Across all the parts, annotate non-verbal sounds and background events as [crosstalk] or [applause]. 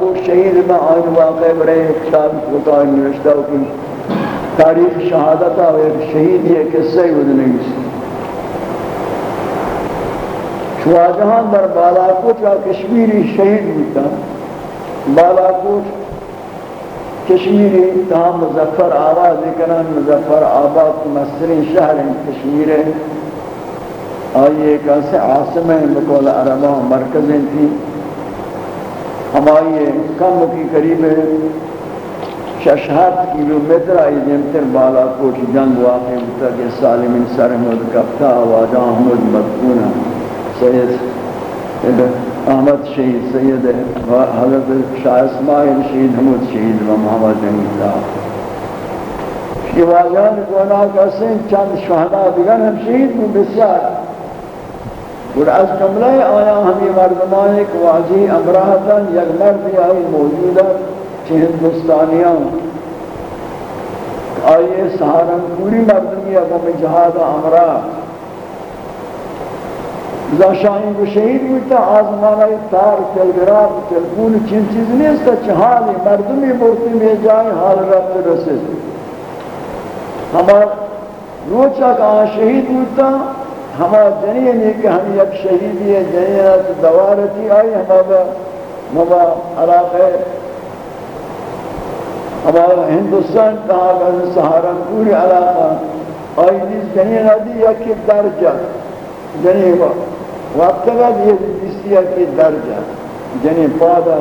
وہ شہید میں آج واقع برے کتاب کوتا نوشتہ کی تاریخ شہادت اور ایک شہید یہ قصہ ہی ودنے گی شواجہان در بالاکوٹ یا کشمیری شہید ہوتا۔ بالاکوٹ کشمیری تاہم مظفر آواز کنن مظفر آباد مصری شہر کشمیر آئیے ایک ایسے عاصم بقول عربہ مرکزیں تھی ہماری کم کی قریب ششہت کلومیتر آئی جمتر بالا کوٹ جنگ واقع ہوتا کہ سالمین سرحمد کفتا واجہ احمد مدکونہ سید احمد شہید، سید حضرت شاہ اسماعیل شہید، حمود شہید و محمد جنگی صاحب یہ واجہان گناہ کا سن چند شہدہ دیگر ہم شہید میں بسیار۔ اور از جملہ آیا ہمیں مردمان ایک واضح امراحتا یک مردی آئی موجودہ چھ ہندوستانیاں آئیے سہارنپوری مردمی اگم جہاد امراح ذا شاہین کو شہید ہوتا آزمانہ تار تلگرام تلفون چین چیز نہیں اس کا چہالی مردمی بورتی میں جائے حال رب رسد ہمارا روچہ کا شہید ہوتا ہما جنین ہے کہ ہم یک شہیدی ہے جنین دوارتی آئی ہمارا ہما علاقہ ہمارا ہندوستان کہا گا سہارا پوری علاقہ آئی جس جنین دی یک درجہ جنین وقت بعد یہ جسی یک درجہ جنین پادا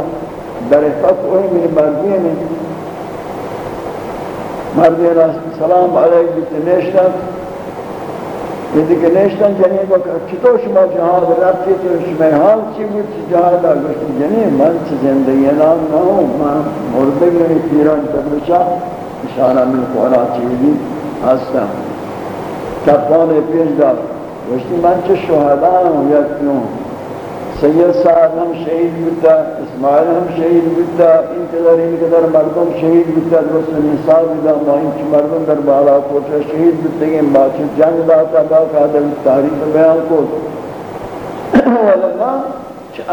در فت ہوئی میری مردی میں مردی سلام علیکم بیتنیشتن یه دیگه نشتن جنی با چطور شما جهاد رفتی تو شما؟ حال چی بود؟ چی جهاد در گشتی من چه زندگی نام نهو من مرده گره پیران تبرشا اشاره من قولا چیزی هستم. کفان پیش دار. گشتی من چه شهده هم یک نوم. سید صاحب ہم شہید بودتا، اسماعیل ہم شہید بودتا، ان قدر ان قدر مردم شہید بودتا درست نصاب بودتا ما انچ مردم در بالا کوچا شہید بودتا کہ باچی جنگ داتا باقا در تاریخ بیان کو [coughs] ولما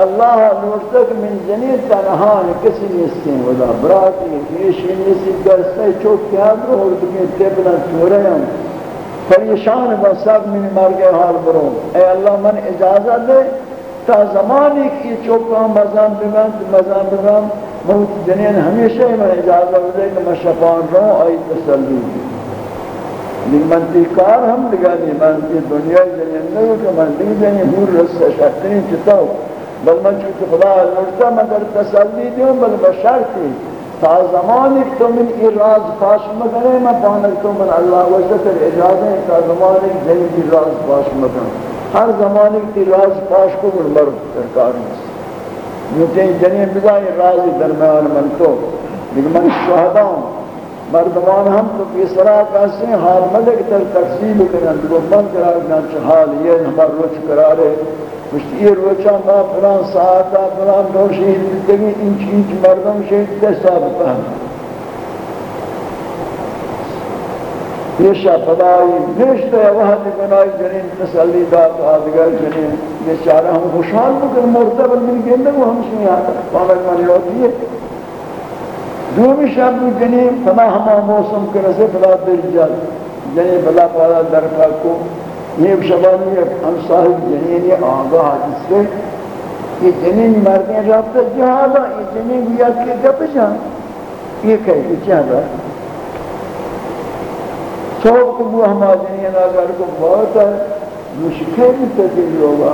اللہ نورتک من جنید تنہان کسی نیستیں ودا براتی کیشی نیستی گرستے چوک کیا برو اور دکیں تیبنا چورے ہیں پریشان با سب من مرگے حال برو۔ اے اللہ، من اجازت دے تا زمانی کی چوکا مزان بگن مزان بگن موت جنین ہمیشہ ہی میں اجازہ دے کہ میں شفان رہوں آئی تسلی لیکن من تی کار ہم لگا دی من تی دنیا جنین نہیں کہ من دی جنین ہور رس شکتنی چتاو بل من چوک خدا لڑتا میں در تسلی دیوں بل بشرتی تا زمانی تو من ای راز پاش مکنے میں پانک تو من اللہ وجہ تر اجازہ تا زمانی جنین کی راز پاش مکنے ہر زمانے کی راز پاش کو گل سرکار میں یہ جنین بگائی رازی درمیان من تو، لیکن من شہدہ ہوں مردمان ہم تو کسرا کہتے ہیں؟ حال ملک تر تقسیم کرنا دو من قرار کرا کرنا حال یہ ہمار روچ کرارے۔ مشتی یہ روچا ما فلان ساعتا فلان دو شہید زندگی انچ انچ مردم شہید دے ثابت ہیں پیشا پدائی نشتے وحد گنائی جنین، تسلی دات آدگر جنین. یہ چارہ ہم خوشحال بکر مرتبہ من گندگ و ہمشنی آتا پانک من لوٹی ہے. دومی شب جنین، فنا ہما موسم کرسے فلا دل جل جنین یعنی بلا پالا درکا کو یہ شبانی ہم صاحب جنین، یہ آگاہ جس سے یہ جنین مردین رابطہ جہادا یہ جنین بیاد کے گپ جان یہ کہے یہ چاہتا ہے کو وہ ہم آجنی اگر کو بہت ہے، مشکل تجیل ہوگا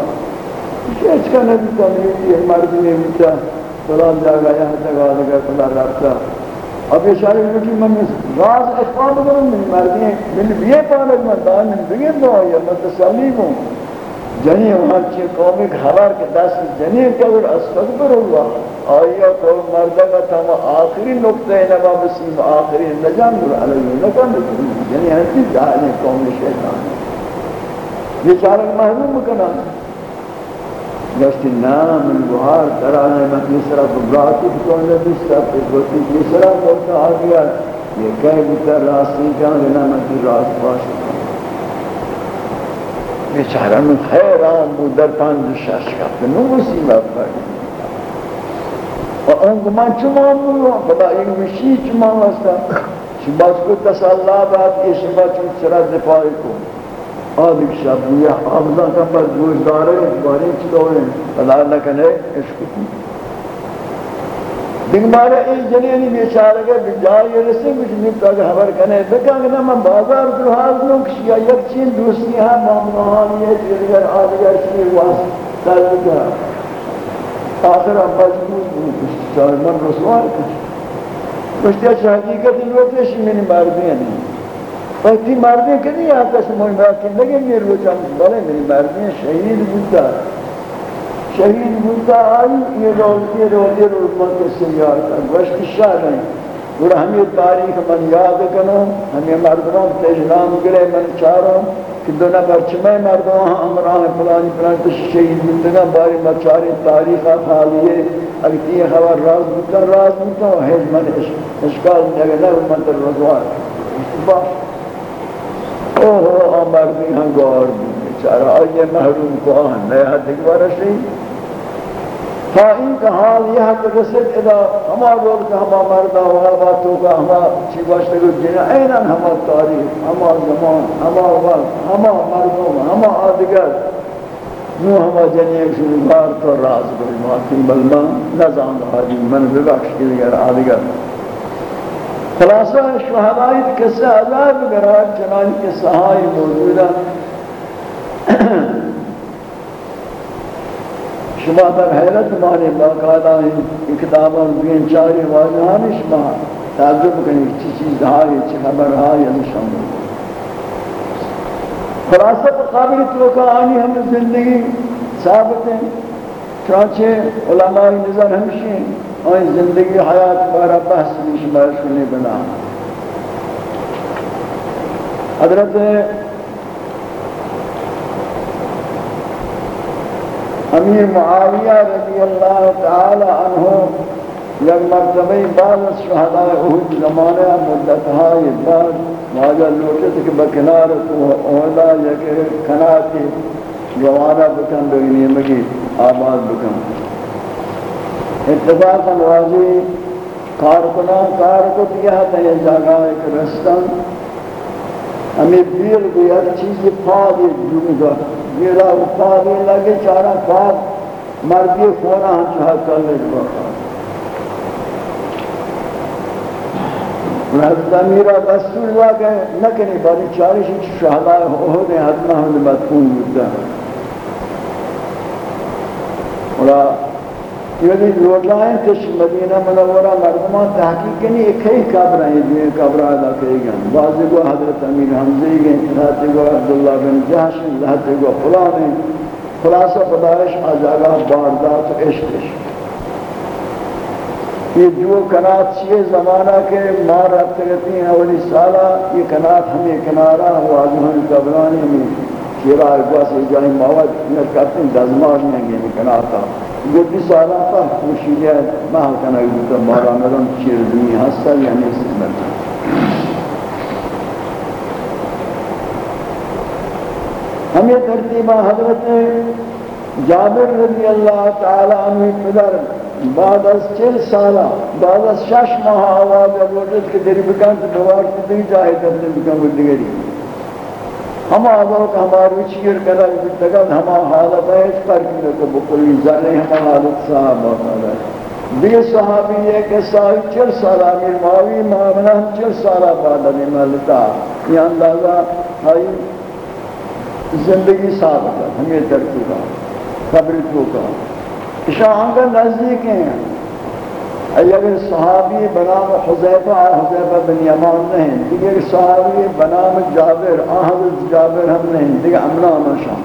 اسے اس کا نبی تمیدی ہے مرد میں مجھا فلان جاگا، یہاں تک آدھگا فلا رابطہ۔ اب یہ شاری مجھے من راز اخوان کروں من مردی ہیں۔ من بیئے پانک من دان من بگن دو یا تسلیم ہوں۔ جنی وہاں چی قومی خبر کے دست جنی کبر استغفر اللہ آیا تو مردہ کا تم آخری نقطہ نبا بسیم آخری نجام در علیہ نکم جنی یعنی ہنسی جاہلیں قومی شیطان۔ یہ چارک محروم کنا گشتی نام من گوھار ترانے من تیسرا براتی بکن لبستا پھر گوتی تیسرا بولتا آگیا۔ یہ کہہ بیتا راستی جان لینا من تی راست باشتا بیچارہ من حیران بود، در پنج شش کفت نو مصیبت پر و اون گمان چما بولو خدا این وشی چما واسطا شباز کو تساللہ بعد یہ شبا چون سرا دفاعی کو آدھک شب یہ حافظہ کا پر جوش دارے بارے چلوئے خدا لکنے عشق دیکھ مارے ای جنینی بیچارے گئے بجائی رسے کچھ نیتا کہ خبر کنے دکھا کہ میں بازار در حال دوں کشی یک چین دوستی ہے مامنوحانی ہے دیگر آدگر چیز واسطہ لگا آخر اب مجبور ہوں کچھ چاہے من رسوار کچھ کچھ اچھا حقیقت لوٹے شی منی مردی نہیں وقتی مردی کنی آتا شموئی مردی لگے میرے روچا بلے میری مردی شہید بودتا شہید بودتا آئی یہ رول یہ رول کے سیار کر گوشت شاہ نہیں اور ہمیں تاریخ من یاد کنو ہمیں مردمان تجنام گرے من چاروں کہ دو نفر چمے مردمان امران پلانی پلانی تو شہید بودتا باری مچاری تاریخ خالیے اگر یہ خبر راز بودتا راز بودتا ہے من اشکال نگنر من تر رضوار باش. اوہ آمردی ہاں گوار بھی چارا آئیے محروم کو آہن نیا حد رشی تا این که حال یہ حد رسد ادا ہما رول که ہما مردہ و حالباتو کا ہما چی باشتے گو جنہ اینا ہما تاریخ ہما زمان ہما وقت ہما مردم ہما آدگر نو ہما جنیہ شنگار تو راز بری ماتی بلما نظام حاجی، من ببخش کے لگر آدگر خلاصہ شہدائیت کسے عذاب گرار چنانی کے سہائی موجودہ شما در حیرت مانی باقاعدہ این کتابان بین چاری واجہانی شما تعجب کنی چی چیز ہائی چی خبر ہائی نشان خلاصت قابل توقع آنی ہم زندگی ثابت ہیں چانچہ علماء نظر ہمشی ہیں آئی زندگی حیات بارا بحث شما شنی بنا۔ حضرت امیر معاویہ رضی اللہ تعالی عنہ یک مرتبہ بعد از شہداء احد زمانہ مدتهای بعد واجہ لوٹت کہ بکنار تو اولا یک کناتی جوانا بکن بگنی مگی آباد بکن۔ اتفاقا واجی کارکنان کارکت یہ تھا یہ جاگہ ایک رستان ہمیں بیر کو یک چیز پا دی یہ را افتادی لگے چارہ خواب مردی خورا ہم چاہا کر لے بخار حضرت امیرہ بسول ہوا نکنی باری چارش چارشی شہداء احد حتمہ ہم مدفون بودتا اور یہ لوٹائیں تش مدینہ منورہ مردمان تحقیق نہیں ایک ہی قبر ہیں جو قبر ادا کرے گا بعض کو حضرت امیر حمزہ گئے حضرت کو عبداللہ بن جہش حضرت کو فلان ہیں۔ خلاصہ خدایش آ باردات و عشق یہ جو کنات چیئے زمانہ کے مار رب کرتی ہیں، اولی سالہ یہ کنات ہمیں کنارہ ہوا جو ہم قبرانی ہمیں شیرہ اگوا سے جائیں، مواد کرتے ہیں، دزمار نہیں گئے یعنی کناتا گفتی سالا پر خوشیده محل کنه گفتا مارا مرون چیر دنی هستا یا نیست مرد ہم یہ ترتیبہ حضرت جابر رضی اللہ تعالی عنہ پدر، بعد از چل سالہ بعد از شش ماہ آواز وجود کے دری بکن، تو دوار سے دی جائے کرنے بکن وہ ہم آدھو کہ ہماری چیر کرا بتگل ہم حالت ہے اس پر کی تو بکلی ذرے ہم حالت صاحب ہوتا ہے۔ دیگه صحابی ہے کہ سائی چل سالہ امیر معاوی معاملہ چل سالہ بعد ابھی ملتا۔ یہ اندازہ آئی زندگی ثابت ہے ہمیں ترکیبہ خبری تو کا۔ شاہاں کا نزدیک ہیں۔ اگر صحابی بنام حضیفہ حضیفہ بن یمان نہیں دیگر صحابی بنام جابر آہد جابر ہم نہیں دیگر امنا مشان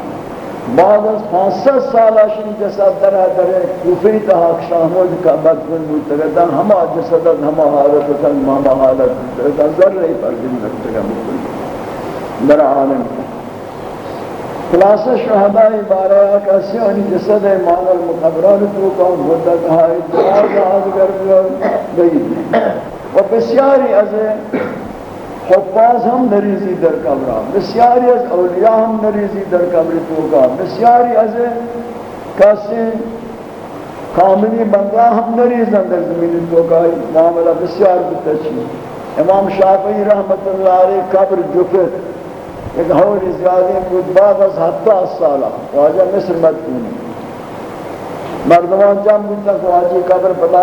بعد از پانچ ست سال شن جسد در در کوفی تحاق شامل کا بدفن متگدن ہما جسدت ہما حالت تن ماما حالت تن ذرہی پر دن رکھتگا در عالم خلاص شہداء بارہ کا جسد مال المقبران تو کام مدت ہائی دراز آدگر گئی۔ و بسیاری از حفاظ ہم نریزی در قبرہ بسیاری از اولیاء ہم نریزی در قبر تو کا بسیاری از کسی کاملی بندہ ہم نریزن در زمین تو کا معاملہ بسیار بتچی امام شافعی رحمت اللہ علیہ قبر جفت۔ ایک ہوری زیادہ بود بعد از حتی سالہ، واجہ مصر مدکونی مردمان جام بودتا کہ واجی قبر پتا،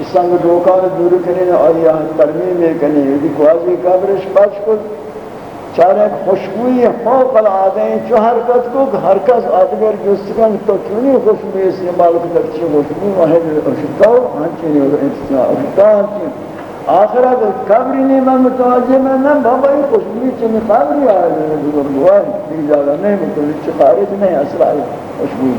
اس سنگ ڈوکان دور کرنے اور یہاں ترمیم کرنے یدی کہ واجی قبرش پاچ کل چارے خوشبوئی فوق العادے چو حرکت کو حرکت آدگر جستگان تو چونی خوشبوئی استعمال کو تکچی خوشبوئی واحد اشتاو؟ ہنچینی اور اشتاو ہنچینی آخر اگر قبری نہیں، میں متوجہ میں نہ بابا یہ خوشبوئی چمی قبری آئے ہیں بزرگواری بھی جاگا نہیں متوجہ چی خارج نہیں اصلا ہے خوشبوئی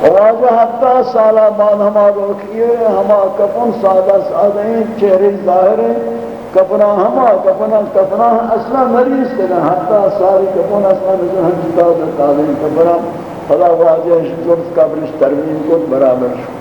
اور آجا ہفتہ سالہ بعد ہما روکیے ہما کفن سادہ سادہ ہیں، چہرے ظاہر ہیں کپنا ہما کپنا کپنا اصلا مریض کنا حتی ساری کپنا اصلا مثل ہم جتا ہوتا دیں کپنا خدا واجہ جرس قبرش ترمیم کو برابر شو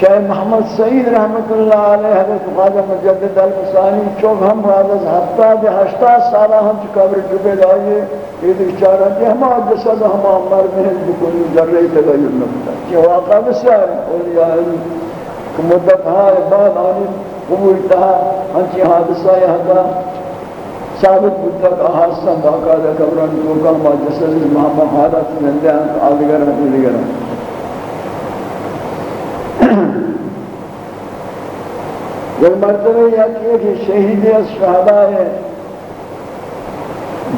شاہ محمد سعید رحمت اللہ علیہ حضرت خواجہ مجدد المسانی چوک ہم حضرت ہفتہ دے ہشتہ سالہ ہم چو قبر جبے لائیے یہ دیچارہ دے ہما جسد ہما مرد ہیں بکلی ذرے تغیر نکتا کہ واقع بسیار اولیاء کہ مدت ہائے بعد آنی قبول تہا ہنچی حادثہ یہاں ثابت بودتا کہ حادثہ باقاعدہ قبران توکا ہما جسد محمد حادث مندے ہیں آدھگر ہیں دیگر ہیں [coughs] یعنی مطلب یہ مرتبہ یہ کہ شہید از شہداء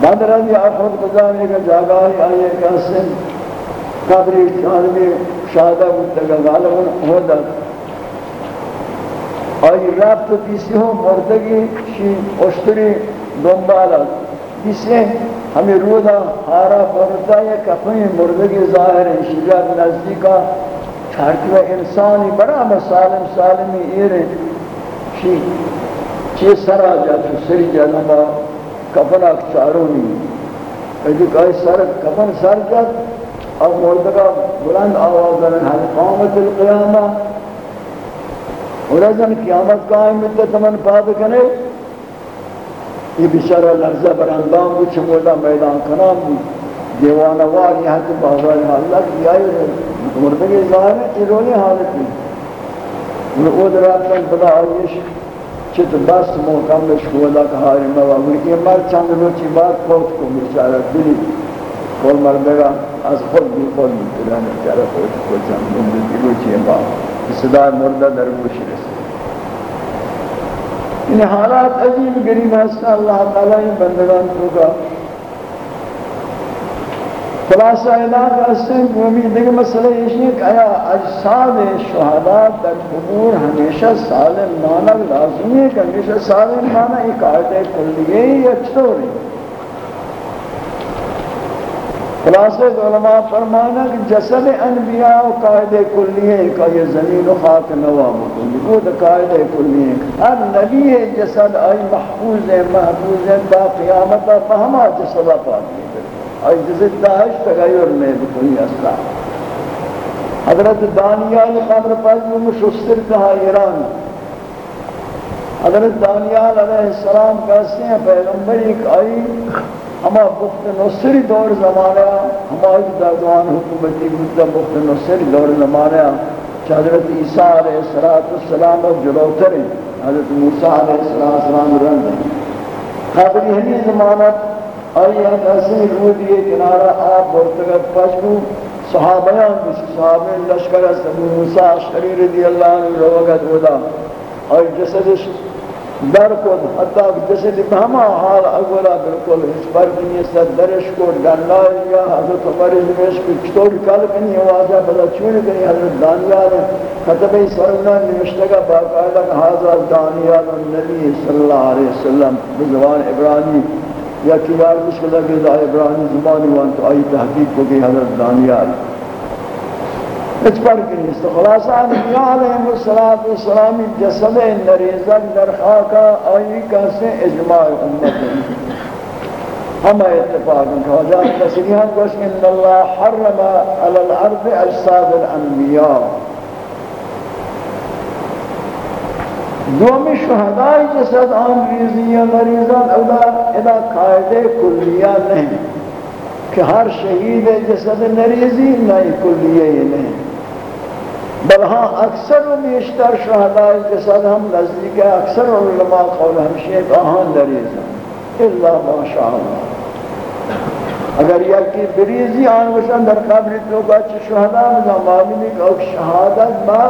بدر رضی آفت گزارنے کا جاگہ ہی آئیے کہ حسن قبری جانبی شہدہ بودتا غالبا ہوتا آئی رب تو کسی ہوں، مردگی، شی، اشتری دنبالا کسی ہمیں رودا ہارا پرتا ہے کفنی مردگی ظاہر ہے شجاب نزدیکا چھارکی انسانی بڑا مسالم سالمی ایرے چی چی سر آجا تو سری جانا با کفن اک چارو نہیں ایدی کئی سر کفن سر جات اب مردگا بلند آواز دارن حال قامت القیامہ۔ اور ازن قیامت قائم مدت من پاد کنے۔ یہ بشارہ لرزہ براندام بچ مولا میدان کنام بود۔ دیوانہ وار یہاں تو بازار حالت کیا ہے۔ مردگی ظاہر ہے ظاهره حالت حالتی و او در رفتن بلا آیش چه تو بس محکم بشکولا که های موامی این مرد چند روچی بعد فوت کن بیچاره بلی. کل مردگا از خود بی خود بی خود بی خود بی خود بی خود بی خود بی روچی بعد صدا مرده در گوشی رسی این حالات عجیب گریب هستن اللہ تعالی بندگان کو کہا خلاصہ علاق اسن مومی دیگر مسئلہ یہ ہے کہ آیا اجساد شہداء در قبور ہمیشہ سالم مانا لازمی ہے کہ ہمیشہ سالم مانا ایک قاعدہ کلیے یا چھوڑی خلاصہ علماء فرمانا کہ جسد انبیاء و قاعدہ کلیے کا یہ زمین و خاک نواب کلی وہ قاعدہ کلیے ہر نبی جسد آئی محفوظ ہے محفوظ ہے با قیامت فہما جسد پاکی اور جسے داعش تغیر میں بکنی اصلا حضرت دانیال قبر پاس میں مشستر کہا، ایران، حضرت دانیال علیہ السلام کہتے ہیں، پیغمبر ایک آئی، ہما بخت نصری دور زمانہ ہماری دادوان حکومتی بودتا بخت نصری دور زمانہ حضرت عیسیٰ علیہ السلام اور جلوتر ہیں حضرت موسیٰ علیہ السلام رند قبری ہمی زمانت آیا کسی رو دیئے کنارہ آپ برتگت پشکو صحابیان کسی صحابی، لشکر است ابو موسیٰ شریر رضی اللہ عنہ روگت ہودا اور جسدش در کن حتی جسد بہما حال اولا بالکل اس پر دنیا سے درش کو ڈنلائی یا حضرت عمر نمیش کو چطور کل کنی آوازہ بلا چون کنی حضرت دانیال خطبی سرنا نمشتگا باقاعدہ حضرت دانیال النبی صلی اللہ علیہ وسلم، بزوان عبرانی یا کہ یار مشکلہ کہ دا ابراہیم زبانی وان تو آئی تحقیق کو کہ حضرت دانیال۔ اچ پر کہ اس خلاصہ انبیاء علیہ السلام جسد نریزن در خاکا آئی کسے اجماع امت ہم اتفاق کہ حضرت تصریحاً گوش ان اللہ حرم علی الارض اجساد الانبیاء۔ دومی شہدائی جسد آن ریزی یا مریضان اولا ادا قائد کلیہ نہیں کہ ہر شہید جسد نریزی نہیں کلیے ہی نہیں۔ بل ہاں اکثر و بیشتر شہداء جسد ہم نزدیک ہے اکثر علماء قول ہمشی کہ آہاں نریز ہیں۔ اللہ اگر یہ کی بریزی آن وشن در قبر تو کا شہداء میں معلوم ہے کہ شہادت با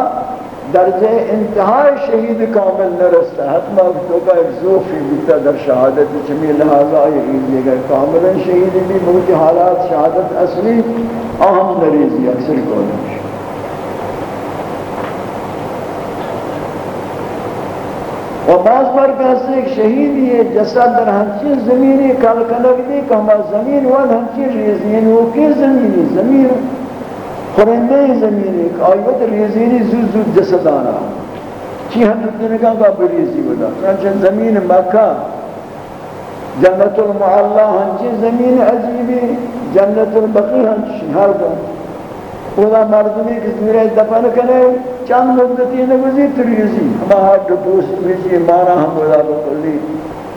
درجہ انتہائی شہید کامل نرستا حتما تو کا ایک زوفی بیتا در شہادت چمی لہذا یہ ایزی گئے، کاملا شہید بھی بہت حالات شہادت اصلی اہم نریزی اکثر کولش و بعض بار کہتے ہیں کہ شہید یہ جسد در ہنچین زمینی کلکنک دی کہ ہما زمین ون ہنچین ریزین یعنی وہ کی زمینی؟ زمین خورندے زمین ایک آیت ریزینی زود زود جسد آنا چی ہم دینے کا کا بریزی بدا چنانچہ زمین مکہ جنت المعلا ہنچی زمین عجیبی جنت البقی ہنچی ہر دن اولا مردمی کی دوری دفن کنے چند مدتی نگوزی تریزی ہما ہر دپوس ریزی مانا ہم اولا بکلی.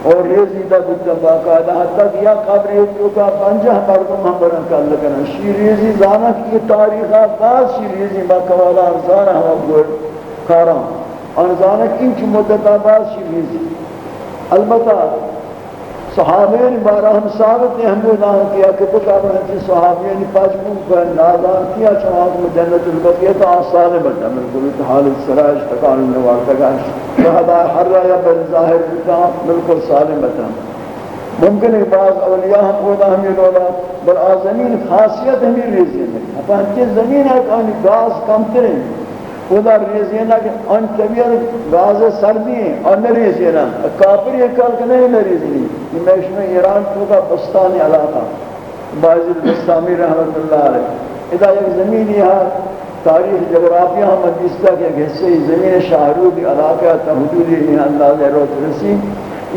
اور یہ زیدہ بودتا باقاعدہ حتی کہ یا قبری تو کا پنجہ مردم ہم برن کر لگنا شی ریزی زانا کی تاریخ بعد شیریزی باقوالا ارزانا ہم گوئے کارا ارزانا کی مدت بعد شیریزی البتہ صحابین یعنی بارا ہم ثابت ہیں ہم نے کیا کہ بکا بہنچی صحابین یعنی پاچمون پر نادان کیا چوہاں کو جنت البقیہ البقیت آسان بتا من قلت حالت سراج تکان نوار تکان شہدہ حر یا بل ظاہر بتا ملکل سالم بتا ممکن ہے بعض اولیاء ہم کو خدا ہمیں لولا، بل آزمین خاصیت ہمیں ریزی ہے۔ اپا ہنچی زمین ہے کہ گاز کم تریں خدا ریزینا کہ ان طبیعت غاز سردی ہیں، اور نہ ریزینا کافر یہ کل کہ نہیں نہ ریزنی یہ میں میں ایران تو کا بستانی علاقہ۔ باعث بستامی رحمت اللہ علیہ۔ ادا ایک زمین یہاں تاریخ جغرافیہ ہم مجلسہ کے ایک حصے زمین شاہرودی علاقہ تا حدودی یہاں انداز روت رسی۔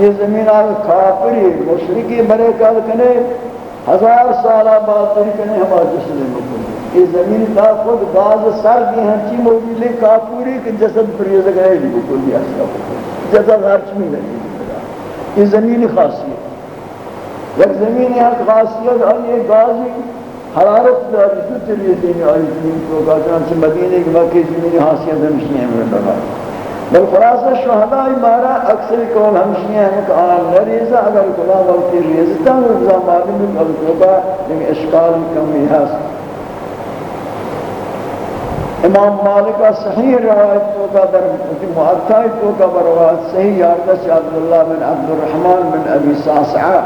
یہ زمین آگے کافری مشرقی برے کل کنے ہزار سالہ بعد ترکنے ہمارا جسلے مکلی یہ زمین تا خود باز سر دی ہنچی موجود ہے جی، کافوری کہ جسد پریز گئے دی بکل دی اصلا اچھا، جسد ہرچ میں نہیں۔ یہ زمین خاصیت۔ یک زمین یہاں خاصیت، اور یہ گازی حرارت داری تو چلیے دینی آئی زمین کو گا چنانچہ مدینہ کی مکی زمین حاصیت ہمشنی ہے میرے لگا بل خلاصہ شہدائی مارا اکثر کول ہمشنی ہے کہ آن نریزہ، اگر کلا وقتی ریزتا ہوں معلوم ہے کہ لیکن اشکال کمی ہے ہاں۔ امام مالک صحیح روایت تو کا در معطائی تو کا روایت صحیح یاردش عبداللہ بن عبد الرحمن بن ابی ساسعہ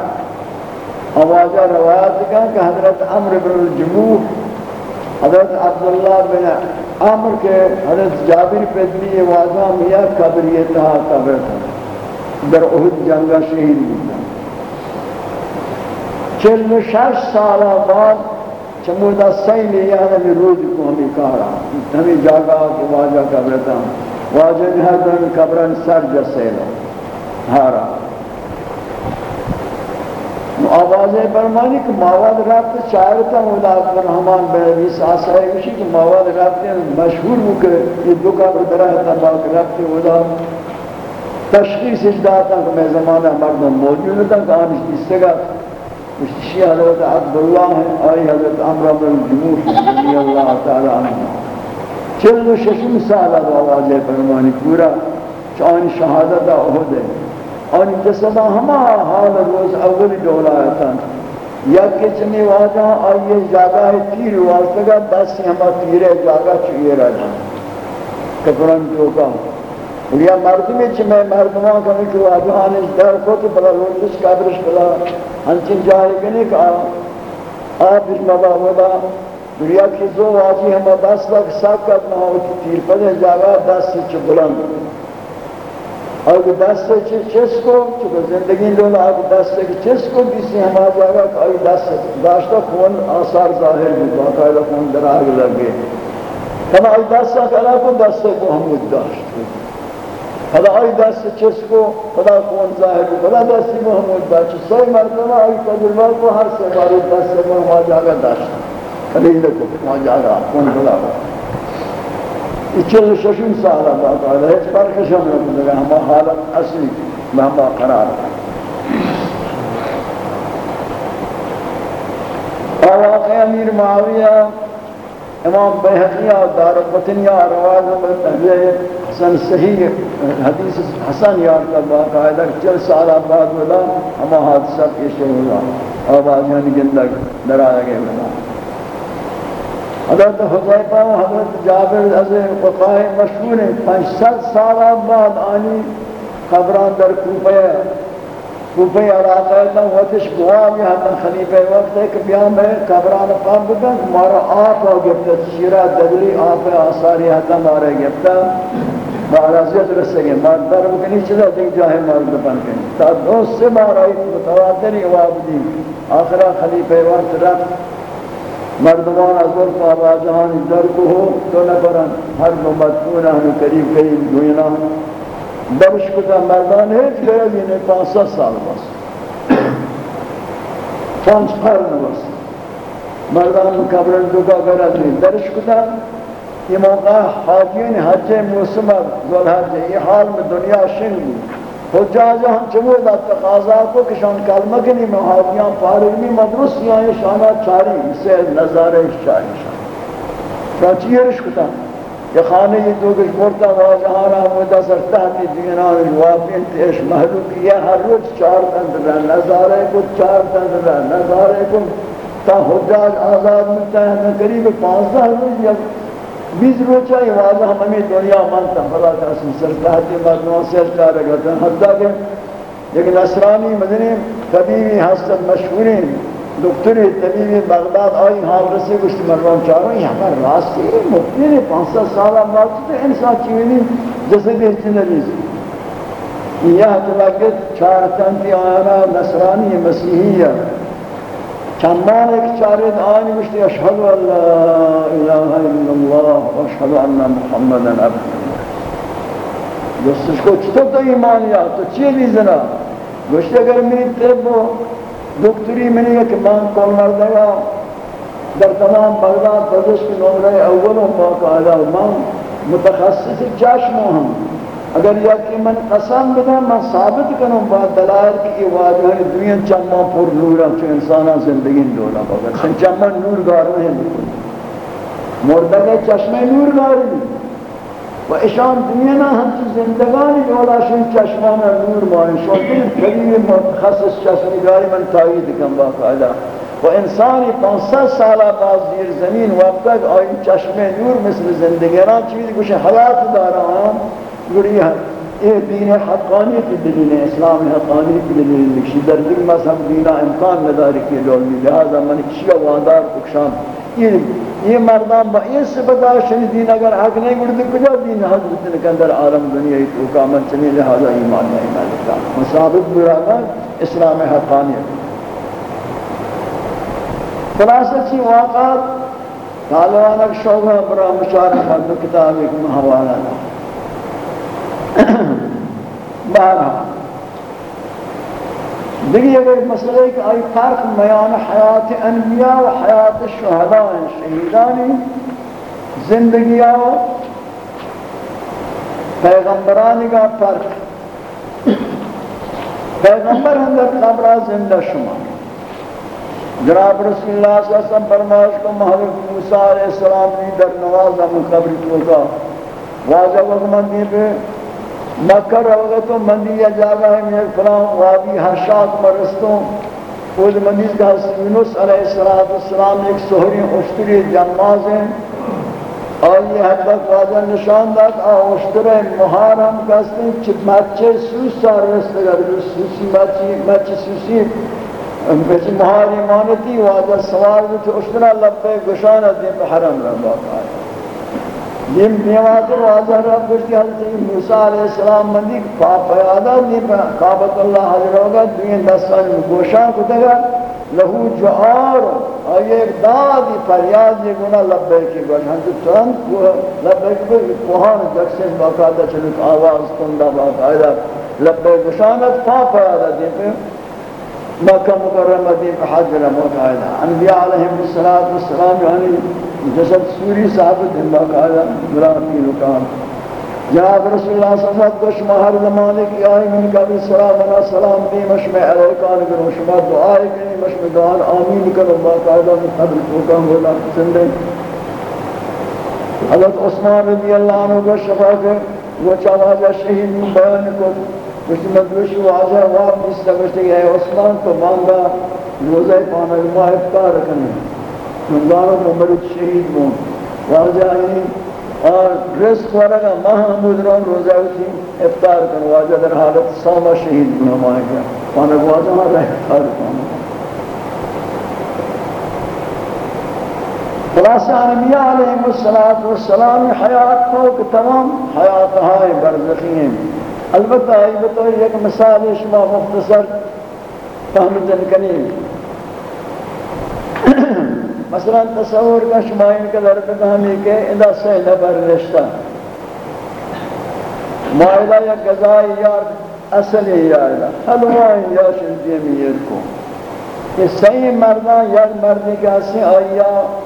آوازہ روایت کا کہ حضرت عمر بن الجموح حضرت عبداللہ بن عمر کے حضرت جابر پیدلی واضح میا قبریتہا قبر تھا در احد جنگا شہید ہوتا چل شش سالہ بعد چمودا سیل یا نبی روز کو ہمیں کارا ہمیں جاگا کہ واجہ قبرتا واجہ ہر دن قبرن سر جسیلا ہارا۔ آواز فرمانی کہ مواد رابط شاعرتا مولا رحمان بن ابی ساسا ہے کہ مواد رابط مشہور ہو کہ یہ دو قبر درہ تباک رابط ہودا تشخیص اجداتا کہ میں زمانہ مردم موجود تھا کہ آنش استگا مشتشی حضرت عبداللہ ہے آئی حضرت عمر بن جموش رضی اللہ تعالی عنہ۔ چل و ششم سالہ آواز فرمانی پورا چانی شہادت احد ہے۔ آنی جسدہ ہما حال روز اول دولا آتا یا کہ چمی واجہ، آئیے جاگہ تیر واسطہ، بس ہما تیرے جاگہ چیئے رہا کپران چوکا۔ یا مردمی چی میں مردمان کنی کہ واجہان اس در کو کہ بلا روزش قبرش بلا ہنچن جائے گنے کہ آپ اس مباودا دنیا کی دو واجی ہم دس لکھ ساکت نہ ہو ہوتی تیر پدے جاگا دس سے چھ بلند اور دس سے چھ چس کو چکہ زندگی دولا آپ دس سے چس کو کسی ہم جاگا کہ آئی دس سے داشتا خون آثار ظاہر بھی باقاعدہ خون در آگ لگے کما آئی دس سے کلا کو دس سے کو ہم داشت خدا آی دست چسکو خدا کون ظاہر کو خدا دستی محمود بچه سای مرتبہ آی تجربه کو ہر سه باری دست من واجه آگا داشت. خلیل کو واجه آگا کون خدا کو ای چل ششم سال ہے تعالی هیچ فرقش هم نکنه همه حالت اصلی به همه قرار. آواقع امیر معاویہ امام بحقیہ دار قطنیہ رواز میں تحلیہ حسن صحیح حدیث حسن یاد کا باقاعدہ چل سالہ بعد ولا ہما حادثہ پیش ہوا آواز یعنی گندگ درایا گئے ولا حضرت حضیفہ و حضرت جابر از وقائے مشہور ہیں۔ پانچ ست سالہ بعد آنی خبران در کوفہ کوفہ علاقہ تا وقتش گواب یہ حتی خلیفہ وقت ہے کہ بیان میں قبران پاک بکن مارا آپ ہو گفتا شیرہ دگلی آپ آثاری حتی مارا گفتا مہارازیت رسے گئے مار در بکنی چیزا دیکھ جاہے مار دپن کنی تا دوست سے مارا ایک متواتری واب دی۔ آخرہ خلیفہ وقت رفت۔ مردمان از ورق آبا جہانی در کو ہو تو نبرن ہر ممدکون ہنو قریب قریب دوینا۔ درش کتا مردان هیچ گره بینه پانسد سال بس پانچ قرن بس مردان قبرن دوگا گره بینه درش کتا یہ موقع حاجین حج موسم ذل حج یہ حال میں دنیا شن بود حجاج ہم چمو دا تقاضا کو کہ شان کلمہ کے نہیں حاجیاں فارغ نہیں مدرس یہاں شانہ چاری سے نظارہ چاری شان چاچی رش دو گش مرتا واجهانا مدى سرتحتی دینان الوافین تیش محلوکی یا ہر روز چار تند رہا نظارے کو چار تند رہا نظارے کو تا حجاج آزاد ملتا ہے، میں قریب پانزدہ روز یا بیس روز چاہیے واجہ ہمیں دنیا مانتا، بلا کسی تاسی سرتحتی مردمان سر چارے گا حتی کہ لیکن اسرانی مدنی، طبیبی حسد مشہورین دکتر طبیب بغداد آئی حال رسی گوشت مروان چاروں یہ ہمیں راستی مبتیر پانسا سالہ بعد تو انسان چیونی جیسے بھی اچھی نریز یہ تلقیت چار تنتی آنا نصرانی مسیحی چندان ایک چارت آنی گوشتی اشہدو اللہ الہ الا اللہ و اشہدو انہ محمد عبد جستش کو چھتو تو ایمانیا تو چیئے لیزنا گوشتی اگر میری طب دکتری منی ہے کہ من کل مردگا در تمام بغداد پزش کی نمرہ اول و باقاعدہ من متخصص چشم ہوں اگر یا کہ من قسم بدم من ثابت کنم با دلائل کی یہ واجہ ہے دنیا چمہ پر نورا چو انسانا زندگی دولا بگر چمہ نور گار نہیں مردگا چشمہ نور گار نہیں و اشان دنیا ہم چیز زندگانی جولا شن چشمان نور مائن شان دل کبیر متخصص چشمگاری من تایید کن باقاعدہ و انسانی پانسد سالہ بعد زیر زمین وقت تک آئی چشم نور مثل زندگیران چیزی کچھ حیات دارا ہم گوڑی ہے یہ دین حقانی کی دلیل ہے اسلام حقانی کی دلیل نکشی در دل مذہب دینا امکان نداری کی لولی لہذا من کشی وادار کشان یہ مردان با این صفت آشنی دین اگر حق نہیں گردی کجا دین حضرت نکندر عالم دنیا ہی تو کامن چنی، لہذا ایمان نہیں مالکا مصابت براغان اسلام حقانیت خلاصہ چی واقعات طالبانک شعبہ برا مشارف حد کتاب ایک محوالا [coughs] بہرحال دیگه اگر مسئله ای که آئی فرق میان حیات انبیاء و حیات شهداء شهیدانی زندگی و پیغمبرانی کا فرق پیغمبر اندر قبر زندہ شما. جناب رسول اللہ صلی اللہ علیہ وسلم فرمائش کو محضر موسیٰ علیہ السلام نے در نوازہ من قبر توقع واجہ وقت مندی پہ مکہ رہا تو مندی جاگا ہے میں فلان وادی حشاق مرستوں خود مندیز کا یونس علیہ السلام ایک سہری اشتری جماز ہیں۔ اور یہ حد تک واضح نشان داد آ اشتر محارم کہتے ہیں چپ مچے سوس سار رست گر سوسی مچی مچی سوسی بچی محاری مانتی واضح سوال جو اشترہ لبے گشانہ دیں پہ حرم رہا باقا ہے دیم دیوات واضح رب گشتی حضرت موسیٰ علیہ السلام مندی پیادا دیم کعبت اللہ حضر ہوگا دوین دستان گوشان کو دگا لہو جعار اور ایک دادی فریاد، یہ گنا لبے کی گوش ہم تو ترنت لبے کی کوہان جکسن باقاعدہ چلک آواز کندہ باقاعدہ۔ لبے گوشانت پا پیادا دیم مکہ مکرمہ دیم حجر مقاعدہ انبیاء علیہ السلام یعنی جسد سوری ثابت ہے باقاعدہ مرافی رکان جناب رسول اللہ صلی اللہ علیہ وسلم کو شما ہر زمانے کی آئی من کبھی سلام علیہ سلام دی مشمع علیکان کرو شما دعائی کنی مشمع دعان آمین کرو باقاعدہ من قبل پوکا ہولا سندے حضرت عثمان رضی اللہ عنہ کو شفا کر وہ چاواجہ شہید بیان کو کچھ مدوش واجہ واب جس لگشتے گئے عثمان تو مانگا روزہ پانا ما افطار کرنے منگانوں کو مرد شہید مون واجہ ہی اور رزق ورگا محمود رون روزہ ہوتی افطار کن واجہ در حالت ساما شہید بنا مائے گیا پانک واجہ ہاں رہ افطار کن خلاصہ انبیاء علیہ السلام حیات فوق تمام حیات ہائے برزخی ہیں البتہ ایبتو ایک مثال شما مختصر فهمتن کنیم مثلا تصور کا شمائن کا در بہمی کہ ادا سے نبر رشتہ۔ مائلہ یا گزائی یا اصلی یا حلوائی یا شنجیمیر کو۔ کہ صحیح مردان یا مردی کا سی آیا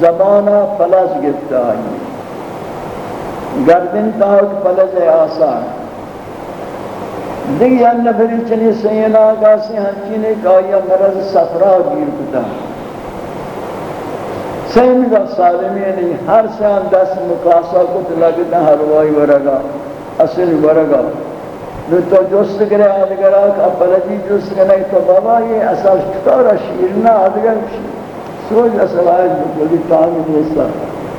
زبانا فلس گفتا آئی۔ گردن تاک فلس آسان۔ دیگه یا نفری چنی سینا کاسی ہنچینے کا یا مرض صفرا گیر کتا سیم کا سالمی یعنی نہیں ہر سان دس مقاسا کت لگتا ہروائی ورگا اصل ورگا. نو تو جست کرے آدگرا کہ بلدی جست کرے تو بابا یہ اصل چکارا شیرنا آدگر سوچ اصل آئیت بکلی تامی نیستا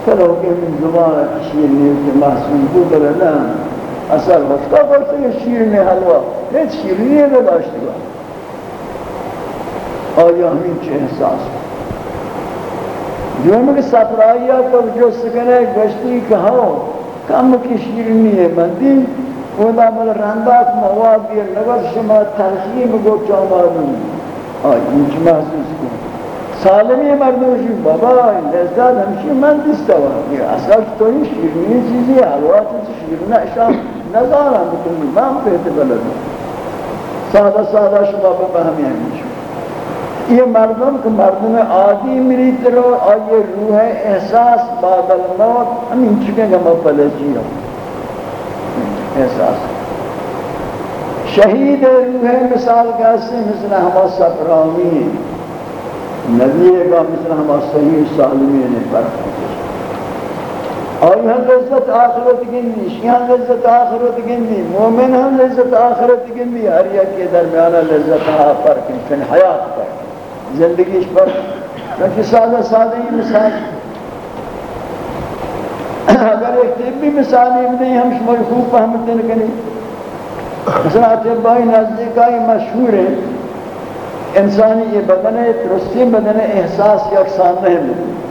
کلو کہ من زبان شیرنی کے محسوم کو کرنا اصل مفتا باشه یه شیرین حلوا هیچ شیرینی با. آیا همین چه احساس؟ دویم که سپرایی ها تو جو سکنه گشتی که ها. کم که شیرینی بندی و دا مل رندات مواد بیر نگر شما ترخیم گو چامانون آیا این چه محسوس کن. سالمی مردمشون بابا این لذت همشه من دسته اصلا تو این شیرینی چیزی حلوات شیرینه اشان. نظارم بکنی، من پیت بلدم. سادہ سادہ شما بہمی ہمیشو یہ مردم کہ مردم عادی مریت رو اور یہ روح احساس بعد الموت ہم ان چکے گا مفلجی ہوں احساس. شہید روح مثال کیسے مثل ہما سفرامی ہیں نبی کا مثل ہما صحیح سالمی نے فرق اور یہاں لذت آخرت گندی یہاں لذت آخرت گندی مومن ہم لذت آخرت گندی ہر یک کے درمیانہ لذت آخرت فرق ہے حیات فرق زندگی پر کیونکہ سادہ سادہ ہی مثال اگر ایک طبی مثال ہی نہیں ہم شمار خوب فہمتے نکنی مثلا طبائی نزدیکائی مشہور ہے انسانی یہ بدن ہے درستی بدن احساس یکسان نہیں۔ ملتی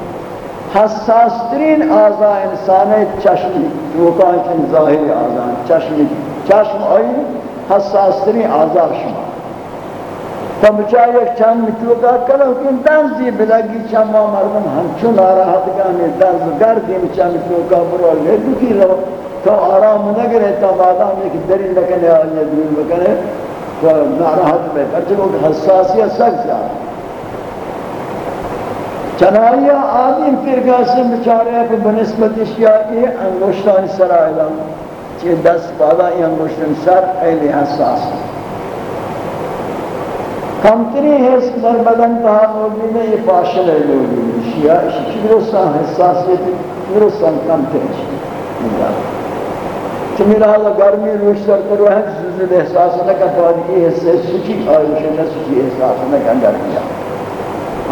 حساس ترین اعضاء انسان چشمی جو کہا ظاہری اعضاء چشمی، چشم آئی حساس ترین اعضاء شما. تو بچار یک چند متوقع کرو که دنزی بلگی چند ما مردم همچون آراحت کنی دنز گردیم چند متوقع برو لیدو کی رو تو آرام نگره تا بعدام یک دری لکنه آنیا دور بکنه تو ناراحت بے بچے کو حساسیت سخت زیادہ چنائی آدم فرقہ سے بچارے ہیں بنسبت اشیاء یہ انگوشتان سرائلہ چیز دست پادا یہ انگوشتان سر خیلی حساس ہے کمتری حس در بدن تہا موجود ہے یہ فاشل ہے موجود ہے شیعہ شکرستان حساسیت شکرستان کمتری ہے چمیرا حالا گرمی روش سر کرو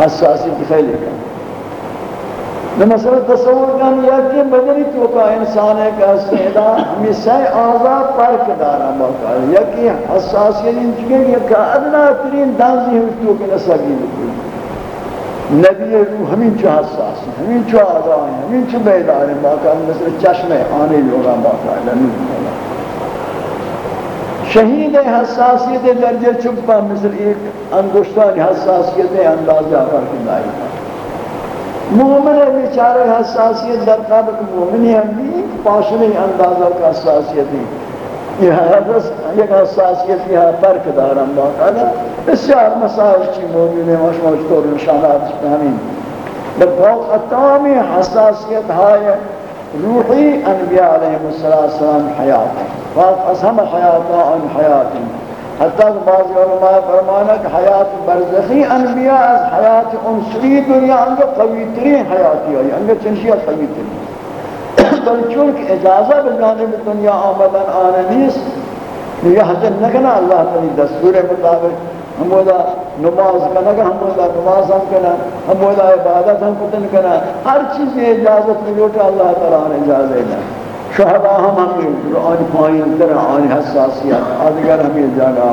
حساسیت خیلی کم مثلا تصور کن یا کہ بدنی تو کا انسان ہے کہ سیدا ہمیشہ آزاد فرق دارا موقع یا کہ حساسیت ان چکے کہ ادنا ترین دانزی ہم تو کہ نسبی نبی روح ہمیں چو حساس ہیں، ہمیں چو آزاد ہیں، ہمیں چو بیدار ہیں۔ موقع مثل چشم آنے لوگا موقع لنی شہید حساسیت درجہ چپا مثل ایک انگوشتان حساسیت اندازہ فرق دائی مومن بیچارے حساسیت در قبل مومنی ہم بھی پاشنے اندازہ کا حساسیت ہے یہ حدث یک حساسیت یہ فرق دارم باقاعدہ بسیار مسائل چی موجود ہیں مشموع طور نشانات ہمیں بفوق تمامی حساسیت ہائے۔ روحی انبیاء علیہ السلام حیات فاق اسم حیاتا ان حیات حتی کہ بعض علماء فرمانا کہ حیات برزخی انبیاء از حیات انسری دنیا انگا قوی ترین حیاتی ہوئی انگا چنشیہ قوی ترین بل چونکہ اجازہ بجانب دنیا آمدن آنا نیست یہ حجن نکنا اللہ تعالی دستور مطابق ہم ودا نماز کنا ہم ودا نماز ہم کنا ہم ودا عبادت ہم کتن کنا ہر چیز اجازت ملو کہ اللہ تعالی نے اجازت ہے شہداء ہم ہمیں آنی پائیں در آنی حساسیت، آدھگر ہمیں جاگا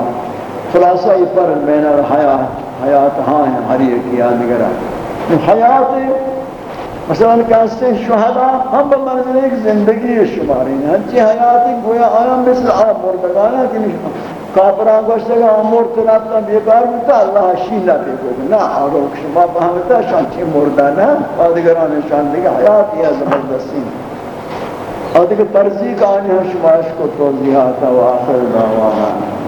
خلاصہ یہ پر بین الحیات حیات ہاں ہیں، ہر ایک کی آدھگر حیات مثلا کہتے ہیں شہداء، ہم بمنزل ایک زندگی شماری ہیں۔ ہنچی حیات گویا آیا مثل آب مردگانا کی نشان کافران گوشتے گا مرد تنابتا بیکار بودتا اللہ شیلہ پہ کوئی نا آگا شما پہمتا شانچی مردانا آدگران شان دیگا حیاتی یا زبردستی آدگر دیکھ ترزی آنی ہم شماش کو توضیحات و آخر دعوانا.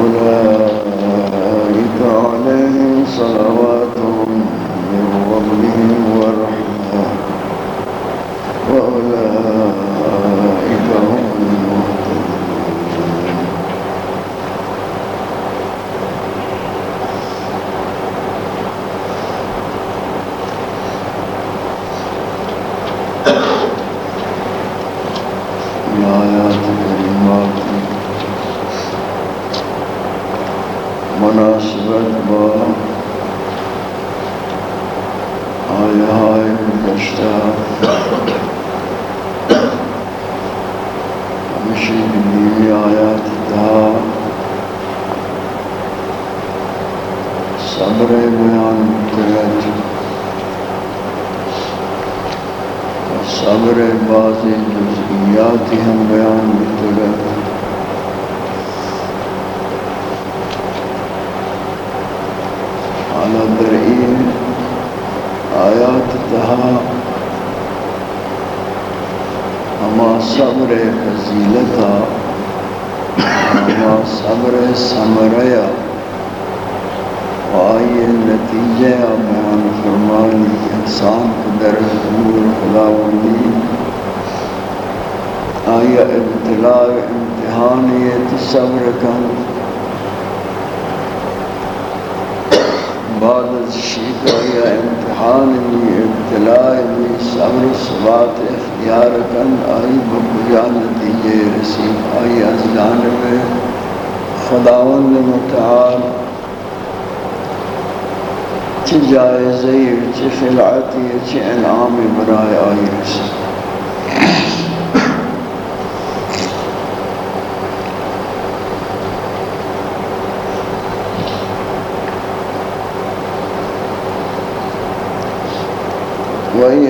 أولئك عليهم صلوات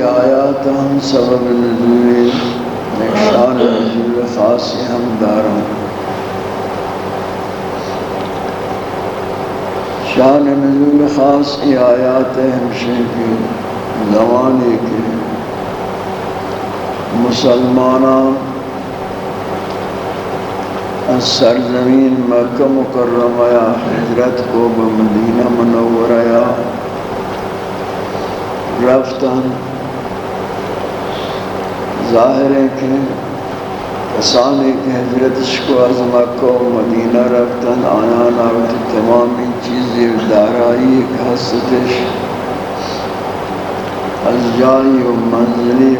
آیات ہم سبب نزول شان نزول خاص ہم داروں شان نزول خاص کی آیات ہمشے کی زمانے کے۔ مسلمانوں سرزمین مکہ مکرمہ یا حضرت کو بمدینہ منورہ یا رفتن۔ ظاہر ہے کہ کسانی کہ حضرت کو از مکہ و مدینہ رفتن آیا ناوت تمامی چیزیں دارائی، ایک حسدش از جائی و منزلی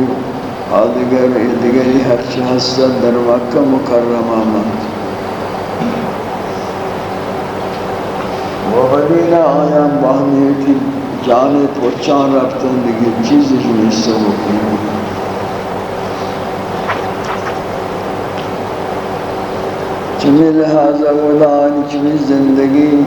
آدگر ادگری ہرچ حسد در مکہ مکرمہ مند و مدینہ آیا باہمی کی جانے تو چان رفتن دیگه چیزی جو نیسته بکنی چمی لحاظا ولانی چمی زندگی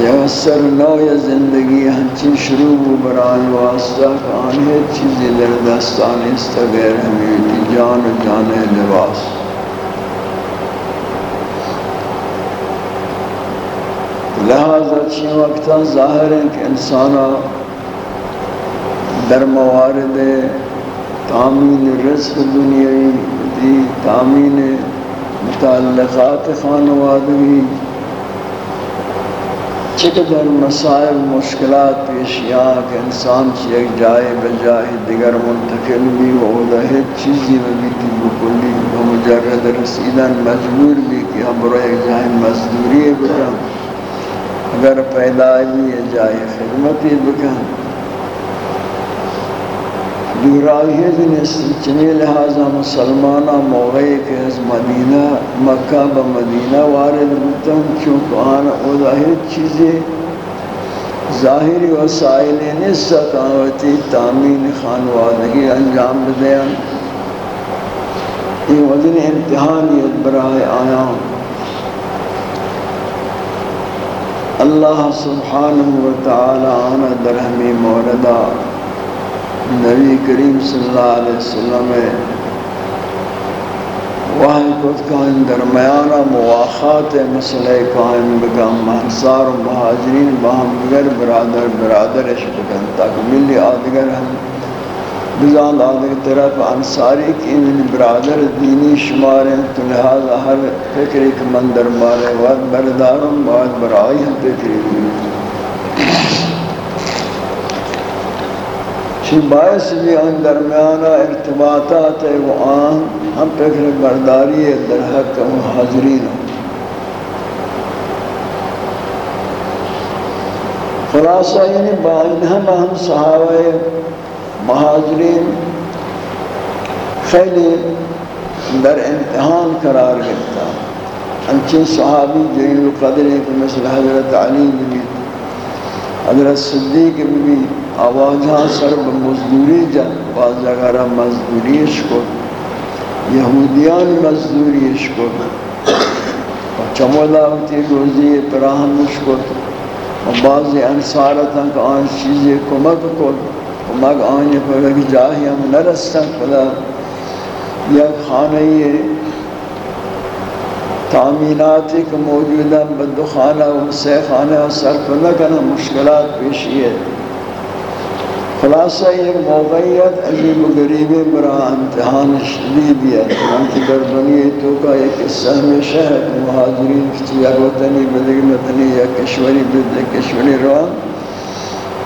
یوسر نو زندگی ہنچی شروع و برای واسطہ کان ہے چیزی در دستان استغیر ہمیتی جان و جان لباس لہذا چی وقتا ظاہر ہے کہ انسانا در موارد تامین رزق دنیای جی، تامین متعلقات خانوادگی چقدر مسائل، مشکلات پیش یہاں کہ انسان چی ایک جائے بجائے دیگر منتقل بھی وہ ہے چیزی میں بھی تھی بکلی وہ مجرد رسیدن مجبور بھی کہ ہم برو ایک جائے مزدوری بکن۔ اگر پیدا بھی جائے خدمتی بکن۔ دورائی ہے جنہیں چنی لہذا مسلمانہ موقعی کے از مدینہ مکہ با مدینہ وارد بتن چونکہ آنا ادھاہت چیزیں ظاہری وسائل نسک آوتی تامین خانوادگی انجام بدیان یہ وزن امتحانیت برائے آیا ہوں اللہ سبحانہ وتعالی آنا درہمی موردہ نبی کریم صلی اللہ علیہ وسلم وہاں کت کان درمیانا مواخات مسئلہ قائم بکن محصار و مہاجرین باہم بگر برادر برادرش بکن تاکہ ملی آدگر ہم۔ بزان آدگر طرف انصاری کی من برادر دینی شماریں تو لہذا ہر فکر ایک مندر مارے وقت برداروں وقت برائی ہم فکری ہوئی چی باعث بھی ان درمیانا ارتباطات و آن ہم فکر برداری ہے در حق ہم حاضرین ہوں خلاصہ یعنی باین ہم ہم صحابہ مہاجرین خیلی در امتحان قرار گرتا انچین صحابی جلیل قدر ایک مثل حضرت علی بھی حضرت صدیق بھی۔ آوازہ سر به مزدوری جا، بعض جگہ مزدوریش کو یہودیان مزدوریش کو چمولا ہوتی روزی پراہمش کو بعض انصارتاں کہ آن چیزیں کمک کو، کمک آنے پر جاہی ہم نرستن خدا یا خانہ یہ تامیناتی کہ موجودہ بدو خانہ و سے خانہ صرف نہ کرنا مشکلات پیشی ہے خلاصہ ایک موقعیت عجیب و غریب برا امتحان شدید ہے، چنانچہ در دنیا تو کا ایک قصہ ہمیشہ ہے مہاجرین کی یا وطنی بدگ مدنی یا کشوری بدگ کشوری روان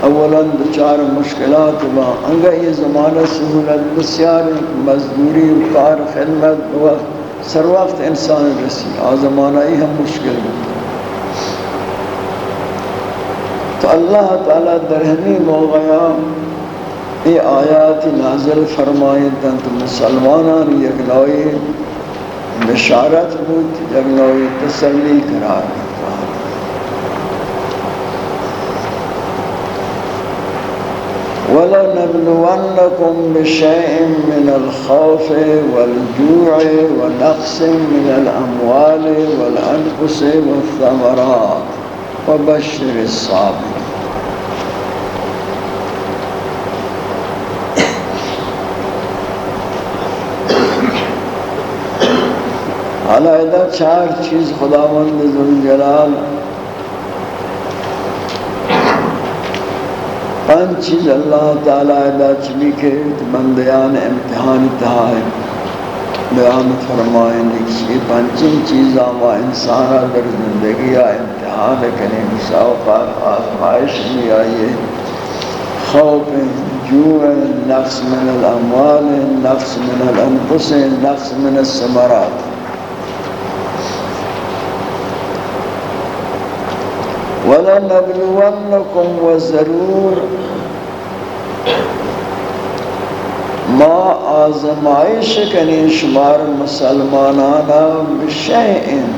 اولا دچار مشکلات با انگا یہ زمانہ سہولت بسیار مزدوری، کار، خدمت، وقت سر وقت انسان رسی۔ آ زمانہ ہی ہم مشکل ہوتا تو اللہ تعالی درہمی موقعہ یہ آیات نازل فرمائیں تنت مسلمانان یک نوعی بشارت بود یک نوعی تسلی قرار وَلَنَبْلُوَنَّكُمْ بِشَيْءٍ مِّنَ الْخَوْفِ وَالْجُوعِ وَنَقْصٍ مِّنَ الْأَمْوَالِ وَالْأَنفُسِ وَالثَّمَرَاتِ وَبَشِّرِ الصَّابِرِينَ علیحدہ چار چیز خداوند ذوالجلال پنج چیز اللہ تعالی ادا چلی کے بندیان امتحان تہائے بیان فرمائیں لکھی پنچین چیزاں و انسان اگر زندگی امتحان کریں مساوقات آزمائش میں آئیے خوف جوع نقص من الاموال نقص من الانفس نقص من السمرات وَلَنَبْلُوَنَّكُمْ وَزَرُورُ. ما آزمائش کنی شمار مسلمانانا بشیئن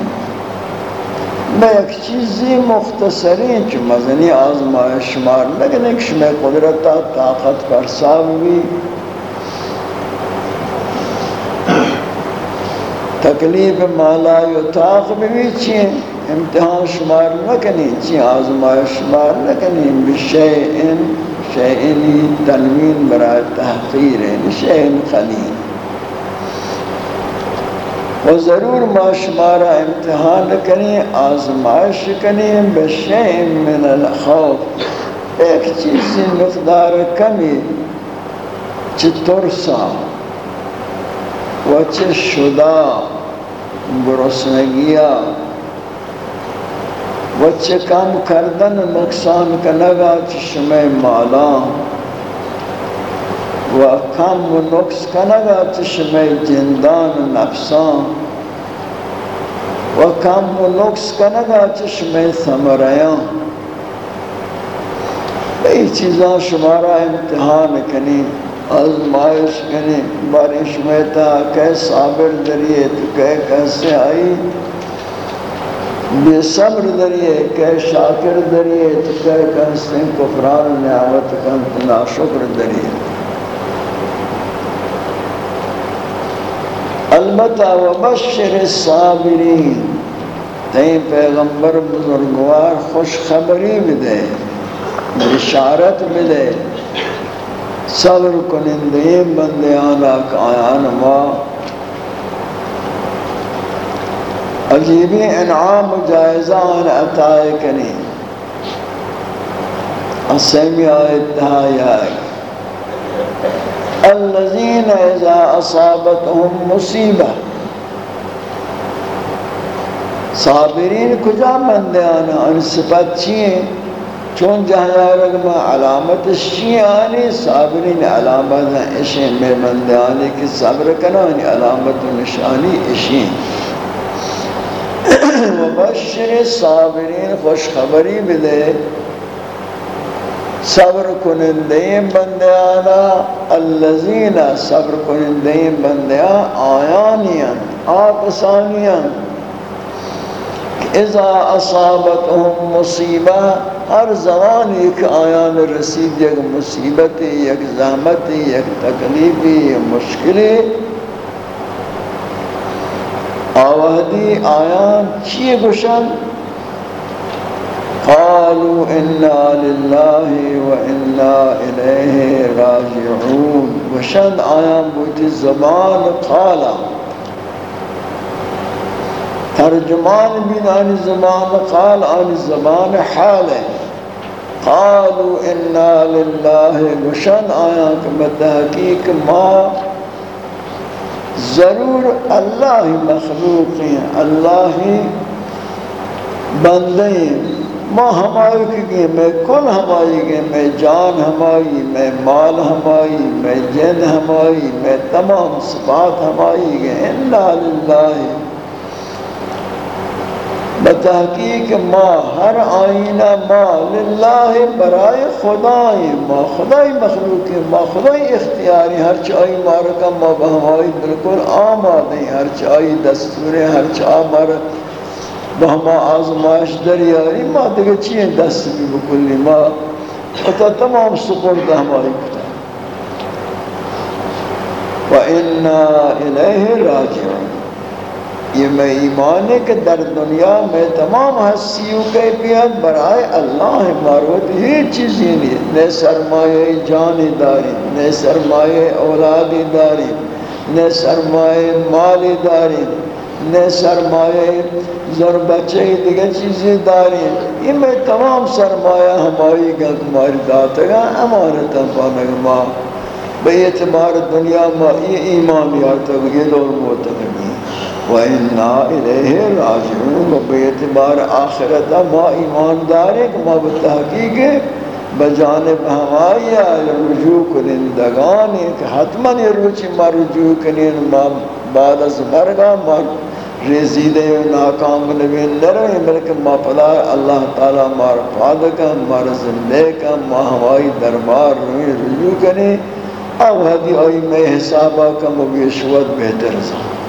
میں ایک چیزی مختصرین چو مزنی آزمائش شمار لیکن ایک شمی قدرتا طاقت پر ساوی تکلیف مالا یو طاق بھی چین. امتحان شمار نکنی چی جی آزمائش ہاں، شمار نکنی بشیئن، شیئنی تنوین برای تحقیر شیئن خلیل. و ضرور ما شمارا امتحان کنی، آزمائش کنی، بشیئن من الخوف. ایک چیزی مقدار کمی چی ترسا و چی شدا برسنگیا. وچے کم کردن، نقصان کنگا چشمے مالا. و کم و نقص کنگا چشمے جندان نفسان و کم و نقص کنگا چشمے ثمریان بئی چیزاں شمارا امتحان کنی، آزمائش کنی، بارش میں تا کہ صابر ذریعے تو کہ کیسے آئی؟ بے صبر ذریعے کہ شاکر ذریعے، تو کہہ کہ کیسے کفران نعمت کن تنا شکر ذریعے۔ البتہ وبشر الصابرین تین پیغمبر بزرگوار خوش خبری بدے بشارت بدے صبر کنندے بندیان آیان ما عجیبی انعام جائزہ جائزان عطائے کنی اسمی آیت دہائی آئی الذین اذا اصابتهم مصیبہ۔ صابرین کجا بندیان ان صفت چیئے؟ چون جہاں رگما علامت شیعانی، صابرین علامت ہیں اشین میں مندیانی کی صبر کنانی، علامت و نشانی اشین وبشر صابرین خوشخبری بدے صبر کنندین بندیانا، اللذین صبر کنندین بندیان آیانیاں، آپسانیاں۔ اذا اصابتهم مصیبہ، ہر زمان ایک آیان رسید، یک مصیبت یک زحمت یک تکلیفی، یک مشکلی۔ آوہدی آیان چی گوشن؟ قالوا انا للہ و انا الیہ راجعون گوشن آیان بوتی زبان قالا ترجمان بین آنی زمان قال، آنی زمان حال۔ قالوا انا للہ گشن آیا کہ بتحقیق ما ضرور اللہ ہی مخلوق ہیں، اللہ بندے ہیں۔ ما ہمائی کی گئے میں کل ہمائی گئے میں جان ہمائی میں مال ہمائی میں جن ہمائی میں تمام صفات ہمائی گئے انا تحقیق ما هر آینه ما لله برای خدای ما خدای مخلوق ما خدای اختیاری ہر آی ما را ما به بلکل بالکل آماده ہر آی دستور ہر آمار به ما آزمائش دریاری ما دیگه چیه دست بکلی ما اتا تمام سپرده همایی کتا و انا اینه راجعون. یہ میں ایمان ہے کہ در دنیا میں تمام حسیوں کے پیت برائے اللہ مروت ہی چیزیں نہیں نہ سرمایہ جانی داری، نہ سرمایہ اولادی داری، نہ سرمایہ مالی داری، نہ سرمایہ زر بچے دیگر چیزیں داری یہ میں تمام سرمایہ ہماری گا تمہاری داتا گا امانت پانک ماں بے اعتبار دنیا میں یہ ایمان یارتا گا یہ دور موتا گا وَإِنَّا إِلَيْهِ رَاجِعُونَ بِاعتبار آخرت ما ایماندار ہے کہ ما بتحقیق بجانب ہمائی رجوع کنندگان ہے کہ حتما یہ روچی ما رجوع کنین، ما بعد از مرگا، ما رزیدے و ناکام نبین نرمی، بلکہ ما پدا اللہ تعالی مار پادکا مار زندے کا ما ہمائی دربار روی رجوع کنی۔ اب حدی آئی میں حسابہ کا مبیشوت بہتر زمان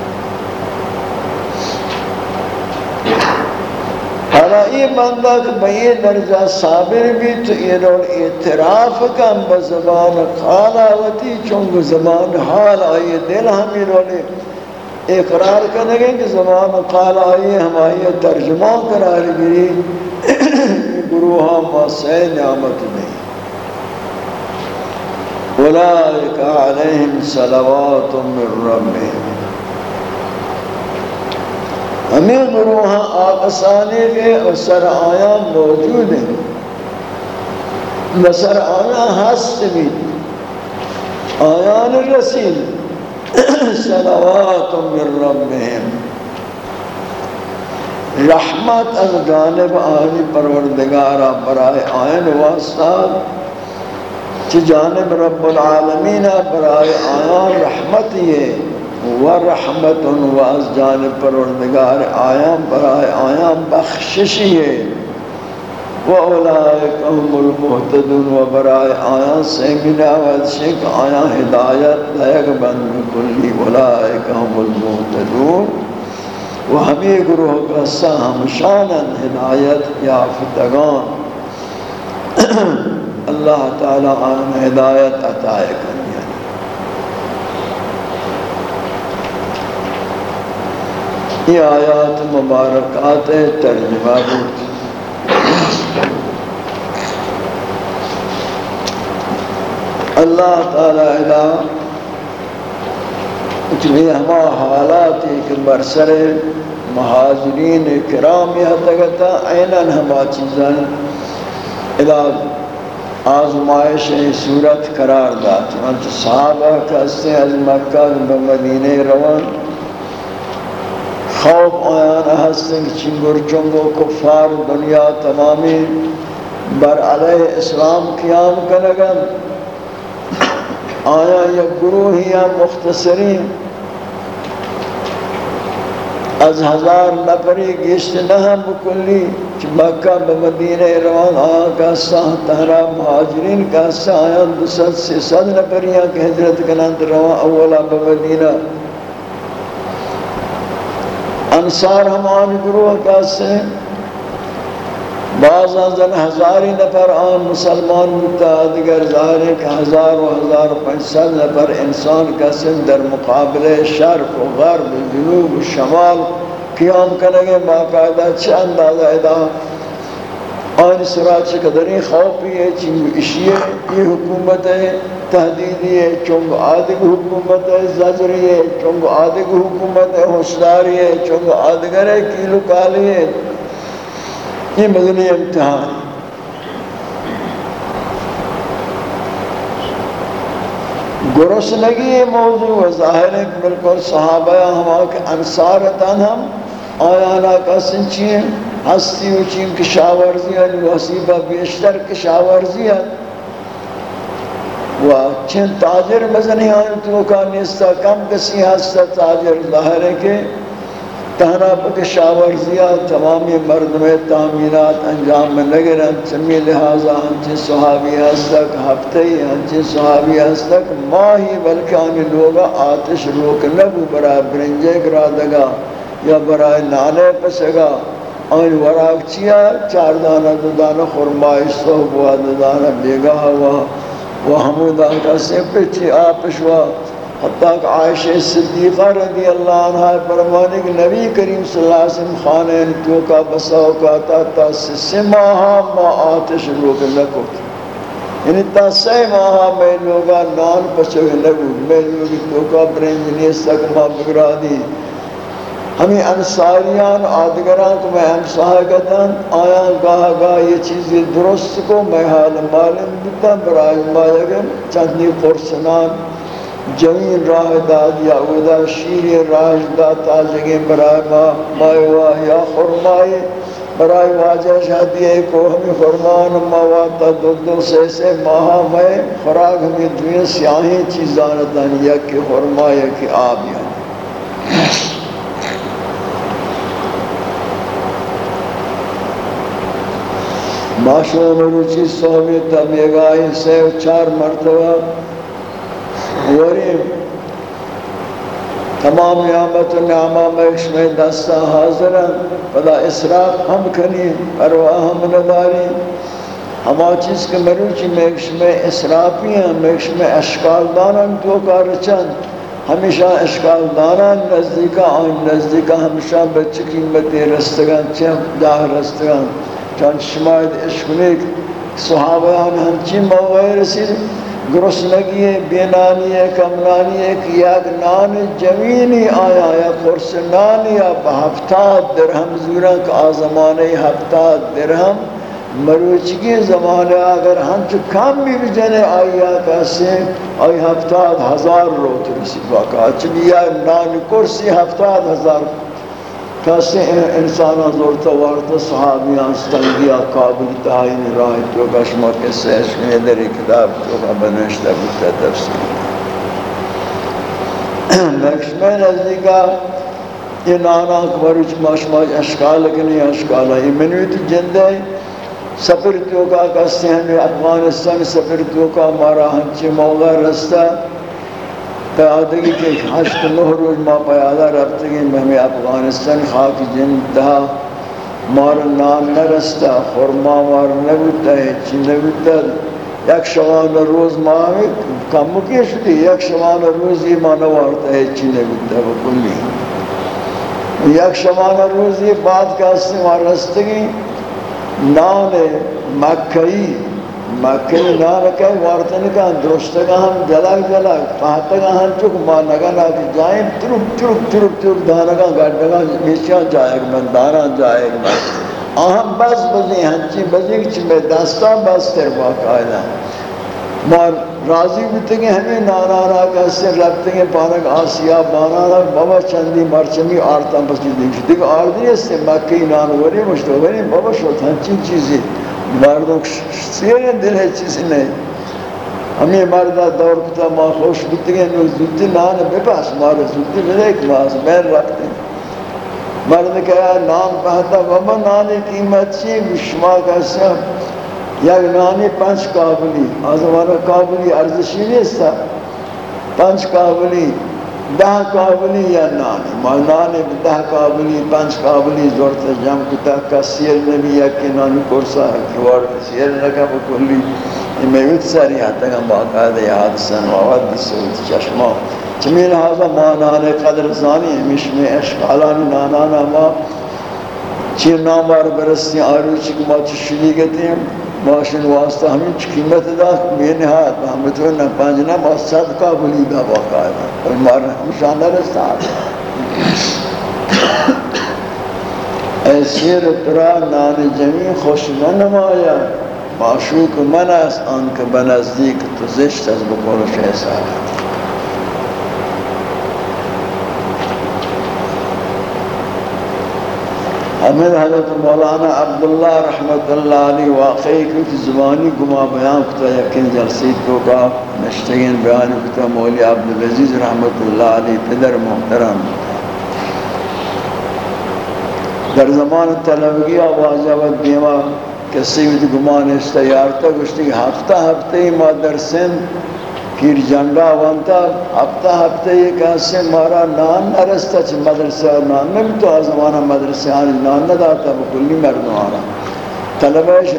حالا یہ بندہ کہ بئی درجہ صابر بھی تو یہ رول اعتراف کم بزبان خالا خالاوتی، چونگ زبان حال آئی دل ہمیں رولی اقرار کرنے گے کہ زمان قال آئی ہمائی ترجمان قرار گری۔ گروہا ما سے نعمت نہیں۔ اولئک علیہم صلوات من ربهم ہمیں گروہاں آقسانے کے اثر آیا موجود ہیں۔ بسر آیا ہست بھی۔ آیان رسیل صلوات من ربهم رحمت از جانب آنی پروردگارا برائے آئین واسطہ۔ چی جانب رب العالمین برائے آیان رحمت یہ و رحمت و از جانب پروردگار آیان برائے آیان بخشش یہ و اولائک هم المحتدون و برائے آیان سیمین آوات شک آیان ہدایت لیک بند کلی اولائک هم المحتدون و ہمیں گروہ کا سہم شانن ہدایت یافتگان [clears throat] اللہ تعالی آن ہدایت عطائے کرنی یہ آیات مبارکات ترجمہ بود اللہ تعالی الہ چلی ہما حالات ایک برسر مہاجرین کرام یہ تگتا اینن ہما چیزن الہ آزمائش صورت قرار دا چنانچہ صحابہ کستے از مکہ بمدینہ روان۔ خوف آیان ہستن چنگر چنگو کفار، دنیا تمامی بر علیہ اسلام قیام کنگن۔ آیا یک گروہ یا مختصرین؟ از ہزار نفری گشت نہم بکلی چی مکہ بمدینہ روان آقا ساہ تہرا مہاجرین کا ساہ آیا دو ست سی ست نفریاں کہ حجرت کنند روان اولا بمدینہ انصار همان گروه کسی، بعض از دن هزاری نفر آن مسلمان بودتا دیگر که هزار و هزار و پنسل نفر انسان کسی در مقابل شرق و غرب و جنوب و شمال قیام کنگه باقاعدہ چند اندازه ادا آن سرات سے قدری خوفی ہے چنگو اشیے یہ حکومت ہے، تحدیدی ہے چونگو آدھگ حکومت ہے، زجری ہے چونگو آدھگ حکومت ہے حسداری ہے چونگو آدھگر ہے، کیلو کالی ہے۔ یہ مدنی امتحان گرس لگی یہ موضوع، ظاہر ہے بالکل صحابہ ہما کے انصارتاً ہم، آیانا کا سنچین ہستی و کشاورزی ہے وحسیبہ بیشتر کشاورزی ہے۔ و چین تاجر مزنی آئین تو کا نیستا کم کسی ہستا تاجر ظاہر ہے کہ تہنا پکشاورزیہ تمامی مردم تعمینات انجام میں لگے رہن چمی لہذا ہنچے صحابی ہستک ہفتے ہی، ہنچے صحابی ہستک ماہی بلکہ آنی لوگا آتش روک نبو برای برنجے کرا دگا یا برای نانے پسگا۔ آنی وراک چیا، چار دانا دو دانا خرمائش صحب ہوا دو دانا بیگا ہوا، وہ ہمودان کا سپے چی آپش ہوا حتیٰ کہ عائشہ صدیقہ رضی اللہ عنہ فرمانے کہ نبی کریم صلی اللہ علیہ وسلم خانہ تو کا بساو کا تا تا سے ماہا ما آتش روک لکو یعنی تا سے ماہا میں لوگا نان پچھو لگو میں لوگی تو کا برنج نیستک ما بگرا دی۔ ہمیں انصاریان، آدگران کو میں ہمساہ کہتاں آیا گاہ گاہ یہ چیزی درست کو میں حال معلوم دیتا برای مایا چندی قرصنان جمین راہ داد یا اودا شیر راہ داد تاجگیں برای ما مائیوا یا خرمائی برای واجہ شادی کو ہمیں خرمان مواتا دو دو سے سے ماہا میں خراق ہمیں دوئیں سیاہیں چیزانتانی یا کہ خرما یا کہ آب یا ماشو مروچی صحبی تبیگائی سے چار مرتبہ وریم تمام نعمت و نعمہ مکش میں دستا حاضر پدا اسراف ہم کنیم پرواہ ہم نداری ہما چیز کے مروچی مکش میں اسرافی ہیں مکش میں اشکال دانن تو کار ہمیشہ اشکال داران نزدیکا آن نزدیکا ہمیشہ بچے قیمتی رستگان چیم جاہ رستگان چون شماید اشکنیک صحابیان ہمچی موقعی رسید گرس لگی بینانی ہے کمرانی ہے کہ یک نان جمینی آیا، یا خرس نانی یا بہفتاد درہم زورا کہ آزمانے ہفتاد درہم مروچگی زمانے اگر ہم چو کم بھی بجنے آیا کیسے آئی ہفتاد ہزار روت رسید. واقعا چلی یا نان کرسی ہفتاد ہزار کیسے انسانا زورتا وارتا صحابیان ستنگیا قابل تاہین راہ تو کشما کے سیش میں در کتاب تو کا بنشتہ بکتا تفسیر مکشمہ نزدیکا یہ نانا اکبر ماشما اشکال کنی اشکال ہے منویت جندے سفر تو کا کسے ہمیں پیادگی کے ہشت نہ روز ما پیادہ رفتگی میں ہمیں افغانستان خاک جن تہا مار نام نہ رستا خورما مار نہ ہے چی نہ یک شوان روز ما کم کی شدی یک شوان روز یہ ما نوارتا ہے چی نہ بکلی یک شوان روز یہ بات کا استعمال رستگی نان مکہی مکہی نان کہی وارتن کا درستگا ہم جلک جلک فہتگا ہم چک مانگا نا کہ جائیں ترک ترک ترک ترک دانگا گھڑنگا میشیاں جائے گا من دانا جائے گا آہم، بس بزی ہنچی بزی کچھ میں دستا بس تر باقاعدہ مار، راضی بیتے کہ ہمیں نارانا کا سے رکھتے ہیں پانک آسیا بانانا بابا چندی مرچنی آرتا بس جی، دیکھ۔ دیکھ، آردی ہے سے مکی نانوری مشتوری بابا شوت ہنچین چیزی مردوں سیر دل ہے چیزی نہیں۔ ہمیں مردہ دور کتا ما خوش بیتے ہیں نو زودتی نان بپاس مارا زودتی ملے ایک ماس بین رکھتے ہیں۔ مرد کہا نان پہتا بابا نانی قیمت چی؟ بشما کا سے یک نانی پنج کابلی از ہمارا کابلی ارزشی نیستا پنج کابلی ده کابلی یا نانی ما نانی ده کابلی پنج کابلی زورت جمع کتا، کا سیر نبی یکی نانی کرسا ہے کیوار سیر لگا بکلی میوت ساری حتی کم باقاعدہ یاد سن وعد سوت چشما چمی لحاظا ما نانی قدر زانی ہمیش میں اشکالانی نانانا ما. چیر نامار برستی آروچی کما چی شلی گتی ہیں باشن واسطه همین قیمت داشت به نهایت ما پنج نم خب از صدقه ولی دا واقعا ما همشان نرسد ایسی را نان جمی خوش ننماید. معشوق من است آن که به نزدیک تو زشت از بقول شیصالت ہمیں حضرت مولانا عبداللہ رحمت اللہ علیہ واقعی کی زبانی گما بیان کتا یقین جلسید کو کا نشتگین بیان کتا مولی عبدالعزیز رحمت اللہ علیہ پدر محترم. در زمان طلبگی آواز آباد دیما کسی بھی گمان اس تیارتا گوشتی ہفتہ ہفتے ما در سندھ پیر جنگا وانتا، ہفتہ ہفتہ یہ کہاسے مارا، نان نرستا چھ مدرسہ، نان میں تو آزمانہ مدرسہ آنی نان نداتا بکلی مردوں آرہا طلبیش،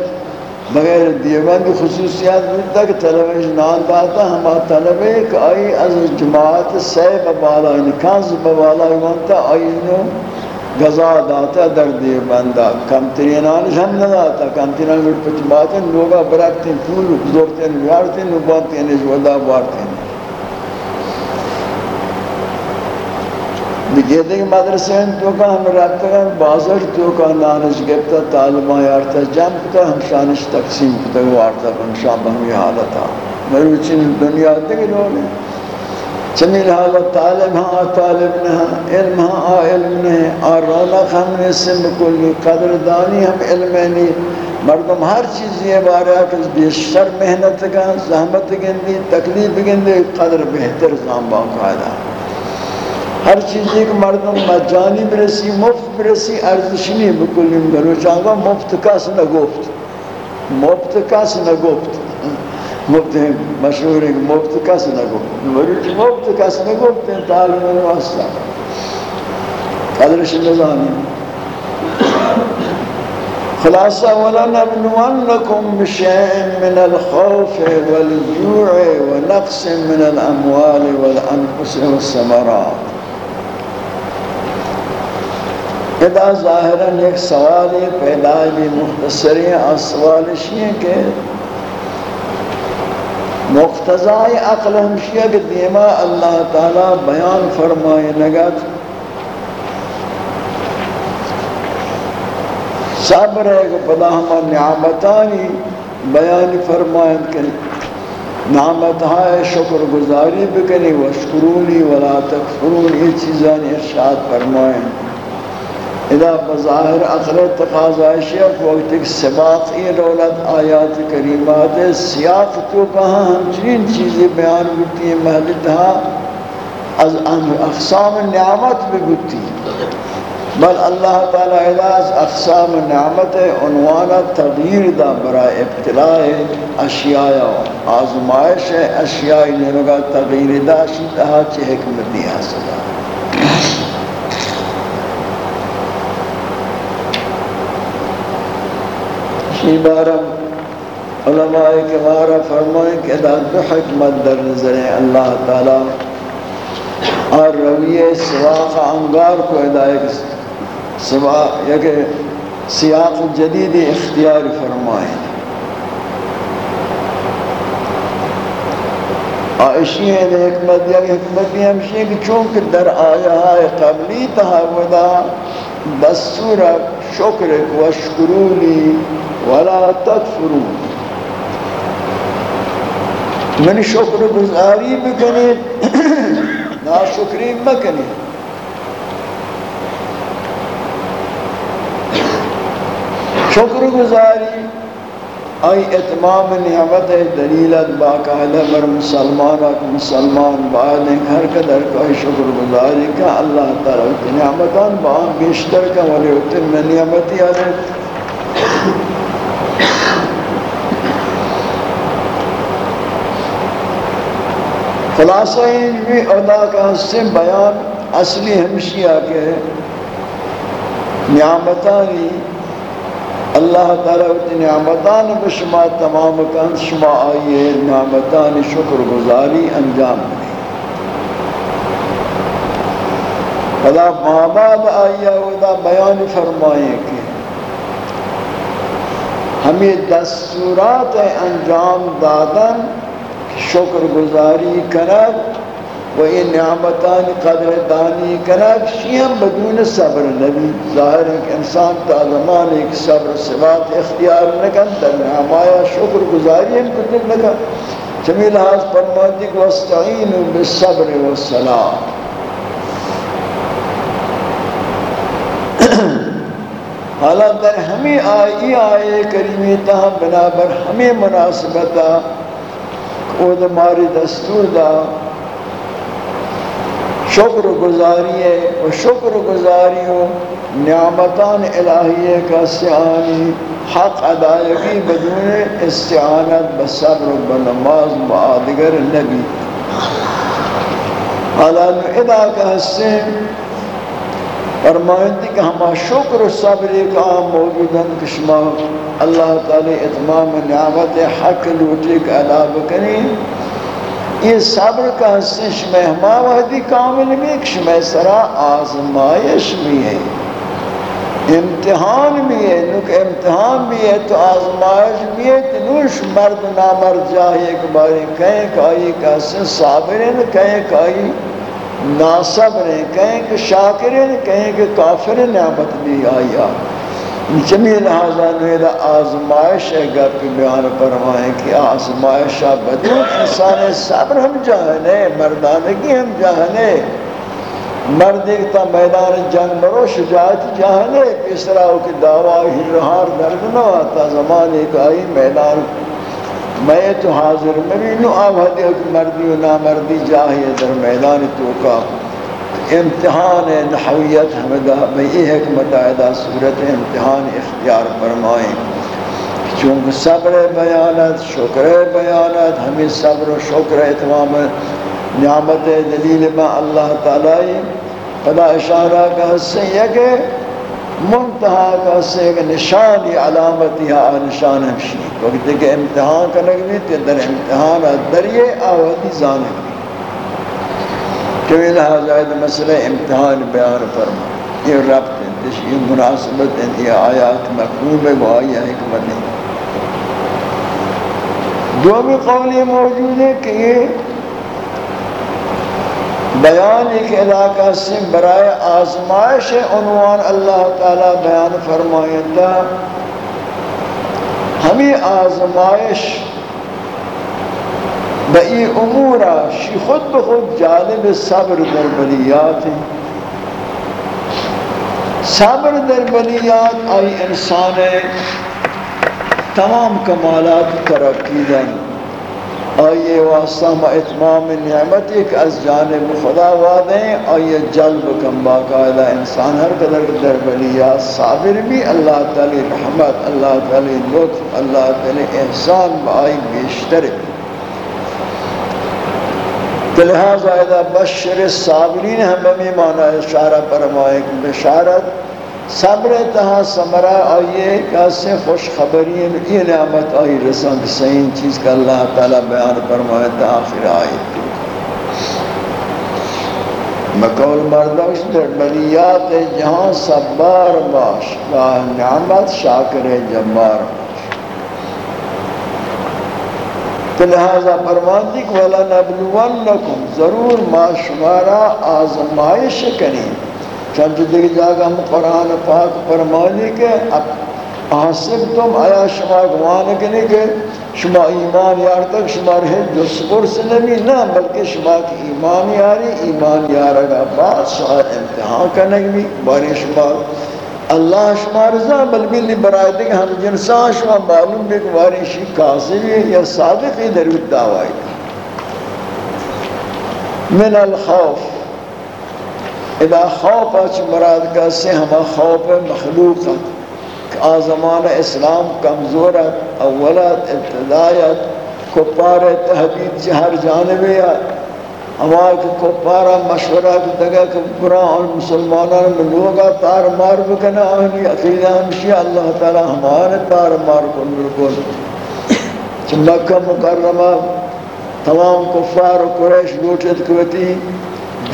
بغیر دیوان کی خصوصیات ملتا کہ طلبیش نان داتا ہما طلبے کہ آئی از جماعت سیب بالا یعنی کانز بالا وانتا، آئی نو غذا داتا در دی بندا کم ترینان ہم نہ داتا کم ترینان گڑ پچ باتن لوگا برکتے پھول زورتے یارتے نو باتیں نے ودا بارتے دیگه دیگه مدرسه این تو که هم رفتگان بازار تو که نانش گفتا طالبان یارتا جمع کتا. همشانش تقسیم کتا. وارتا. همشان به همی حالتا. مروچین دنیا دیگه دوله چمیل حالا طالب ہاں طالب نہ ہاں، علم ہاں علم نہیں اور رونق ہم نے سم کلی قدر دانی ہم علم نہیں۔ مردم ہر چیز یہ بارے کہ بیشتر محنت کا، زحمت گندی، تکلیف گندی، قدر بہتر زام باقاعدہ ہر چیز ایک مردم مجانی برسی، مفت برسی، ارزش نہیں۔ بکلی بلوچان کا مفت کس نہ گفت؟ مفت کس نہ گفت؟ Mopten, mașurig, moptu ca sinagog. Numărul și moptu ca sinagog, tentalul meu asta. Adresin de خلاصة ولنبلونكم بشيء من الخوف والجوع ونقص من الأموال والأنفس والثمرات إذا ظاهرا ایک سوال پیدا بھی مختصرين اور سوال یہ کہ مقتضائی عقل ہمشیہ کہ دیما اللہ تعالی بیان فرمائے نگت۔ صبر ہے کہ پدا ہما نعمتانی بیان فرمائیں کہ نعمت ہے شکر گزاری بکنی وشکرونی ولا تکفرون یہ چیزانی ارشاد فرمائیں اذا بظاہر اخر تقاضائش ہے وقت ایک سباق ای رولت آیات کریمات سیاق تو کہاں ہم ہمچنین چیزیں بیان ہوتی ہیں محلتہا از اقسام نعمت بھی ہوتی بل اللہ تعالی علاز اقسام نعمت عنوان تغییر دا برای ابتلاء اشیاء آزمائش اشیاء نرگا تغییر دا شیطہا چی حکمتی حاصل ہے شی بارم علماء کبارہ فرمائیں کہ دا دو حکمت در نظر اللہ تعالی اور رویہ سواق انگار کو ہدایت سوا یک سیاق جدید اختیار فرمائیں آئشی ہے حکمت یا حکمت یہ ہمشی ہے کہ چونکہ در آیا ہے قبلی تحودا دستور شکرک وشکرونی ولا تکفرون من شکر گزاری بکنی [coughs] ناشکری مکنی. شکر گزاری آئی اتمام نعمت دلیلت باقاعدہ بر مسلمان اک مسلمان بعد ہر قدر کوئی شکر گزاری کا اللہ تعالی نعمتان با بیشتر کا ولی اتم نعمتی خلاصہ ان بھی ادا کا حصے بیان اصلی ہمشیہ کے نعمتانی، اللہ تعالیٰ اتنی نعمتان بشما تمام کن شما آئیے نعمتان شکر گزاری انجام دیں۔ خدا ماباد آئیے ودا بیان فرمائیں کہ ہمیں دستورات انجام دادن شکر گزاری کرد و این نعمتان قدر دانی کنک شیم بدون صبر نبی، ظاہر ہے کہ انسان تا زمان ایک صبر سبات اختیار نکن، در نعمایا شکر گزاری ہم کتب نکن. چمی لحاظ فرماتی کہ وستعینوا بالصبر والسلام حالا در ہمیں آئی آئے کریمی تاہم بنابر ہمیں مناسبتا او دماری دستور دا۔ شکر گزاری ہے و شکر گزاری و نعمتان الہیہ کا سعانی حق ادائیگی بدون استعانت بصبر و بنماز معادگر نبی۔ حالان ادا کا حسن فرمائندی کہ ہما شکر و صبر کا موجودن کشما اللہ تعالی اتمام نعمت حق لوٹے کا ادا بکنی یہ صبر کا حصہ شمہ وحدی کامل بھی ایک شمہ سرا آزمائش بھی ہے۔ امتحان بھی ہے نک امتحان بھی ہے، تو آزمائش بھی ہے۔ تو نوش مرد نامرد جاہی ایک باری کہیں کائی کا صابرین کہیں کائی ناصبرین کہیں کہ شاکرین کہیں کہ کافر نعمت بھی آئی آئی۔ چمی لہذا نویدہ آزمائش ہے گا پی بیان پرمائیں کہ آزمائش بدون انسان صبر ہم جاہنے مردانگی ہم جاہنے مرد ایک تا میدان جنگ برو شجاعت جاہنے اس طرح ہو کہ دعوی ہی رہار درد نہ آتا، زمان ایک آئی میدان۔ میں تو حاضر میں بھی نو آبادی ہو مردی و نامردی جاہی در میدان تو امتحان نحویت حمدہ میں حکمت آئیدہ صورت امتحان اختیار فرمائیں۔ چونکہ صبر بیانت شکر بیانت ہمیں صبر و شکر اتمام نعمت دلیل با اللہ تعالی خدا اشارہ کا حصہ یہ کہ منتہا کا حصہ سے نشانی علامتی ہے نشان ہمشی۔ وقت کہ امتحان کا نگوی تے در امتحان دریئے آوازی زانے کہ لہذا ہے مسئلہ امتحان بیان فرما۔ یہ ربط ہے یہ مناسبت ہے، یہ آیات مفہوم ہے، وہ آئی حکمت ہے جو بھی قولی موجود ہے کہ یہ بیان ایک علاقہ سے برائے آزمائش عنوان اللہ تعالی بیان فرمائیتا ہمیں آزمائش بئی امورا، شی خود بخود جانب صبر در بلیات. صبر در بلیات آئی انسان، تمام کمالات ترقی دن آئیے واسطہ ما اتمام نعمت ایک از جانب خدا وعدیں آئیے جلب کم باقاعدہ انسان، ہر قدر در بلیات صابر بھی. اللہ تعالی رحمت، اللہ تعالی لطف، اللہ تعالی احسان بائی بیشتر. بھی لہذا اذا بشر صابرین ہم بمی معنی اشارہ فرمائے کہ بشارت صبر تہا سمرا آئیے کیسے خوش خبری یہ نعمت آئی رسند صحیح چیز کا اللہ تعالی بیان فرمائے تا آخر آئی مقول مردوش در بلیات جہاں صبار باش نعمت شاکر جبار۔ باش تو لہذا فرمان دی کہ وَلَنَبْلُوَنَّكُمْ ضرور ما شمارا آزمائش کریں۔ چند دیکھ جاگا ہم قرآن پاک فرمانی کے حاصل تم آیا شما گوان کنے کہ شما ایمان یار تک شما رہے جو سپر سے نبی نہ، بلکہ شما کی ایمان یاری، ایمان یارگا بعد شاید امتحان کرنے بھی باری شما اللہ شما رضا بل بلی برای دیکھ ہم جنسان شما معلوم بھی کہ باری کاظمی یا صادقی در دعوائی من الخوف. اذا خوف اچ مراد کا سے ہما خوف مخلوق آزمان اسلام کمزور ہے اولت ابتدایت کپار تحدید ہر جانب ہے ہمارے کہ کپارا مشورہ کی دگا کہ قرآن مسلمانان میں لوگا تار مار بکنا، آنی عقیدہ ہمشی اللہ تعالی ہمارے تار مار کن بالکل۔ مکہ مکرمہ تمام کفار و قریش لوٹت کوتی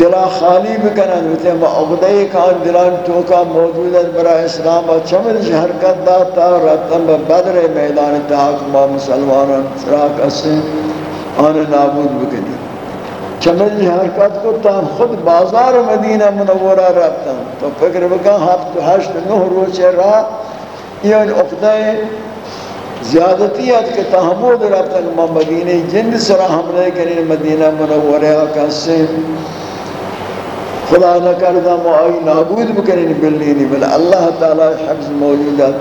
دلا خالی بکنن ہوتے ہیں عقدہ کان دلان توکا موجود ہے برا اسلام چمن جی حرکت داتا رتن بدر میدان تاک ما مسلمانان سراک اسے آن نابود بکنی چمن حرکت کو تا خود بازار مدینہ منورہ رابطا تو فکر بکن، ہفت ہشت نہ روچے راہ یہ یعنی عقدہ زیادتی ہے کہ تحمود رابطا ما مدینہ جند سرا حملے کریں مدینہ منورہ کسے خدا نہ کردہ معائی نابود بکنین بلینی بل۔ اللہ تعالی حفظ موجود ہے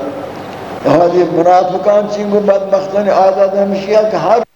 ہادی منافقان چنگو بدبختان عادت ہمشیہ کہ ہر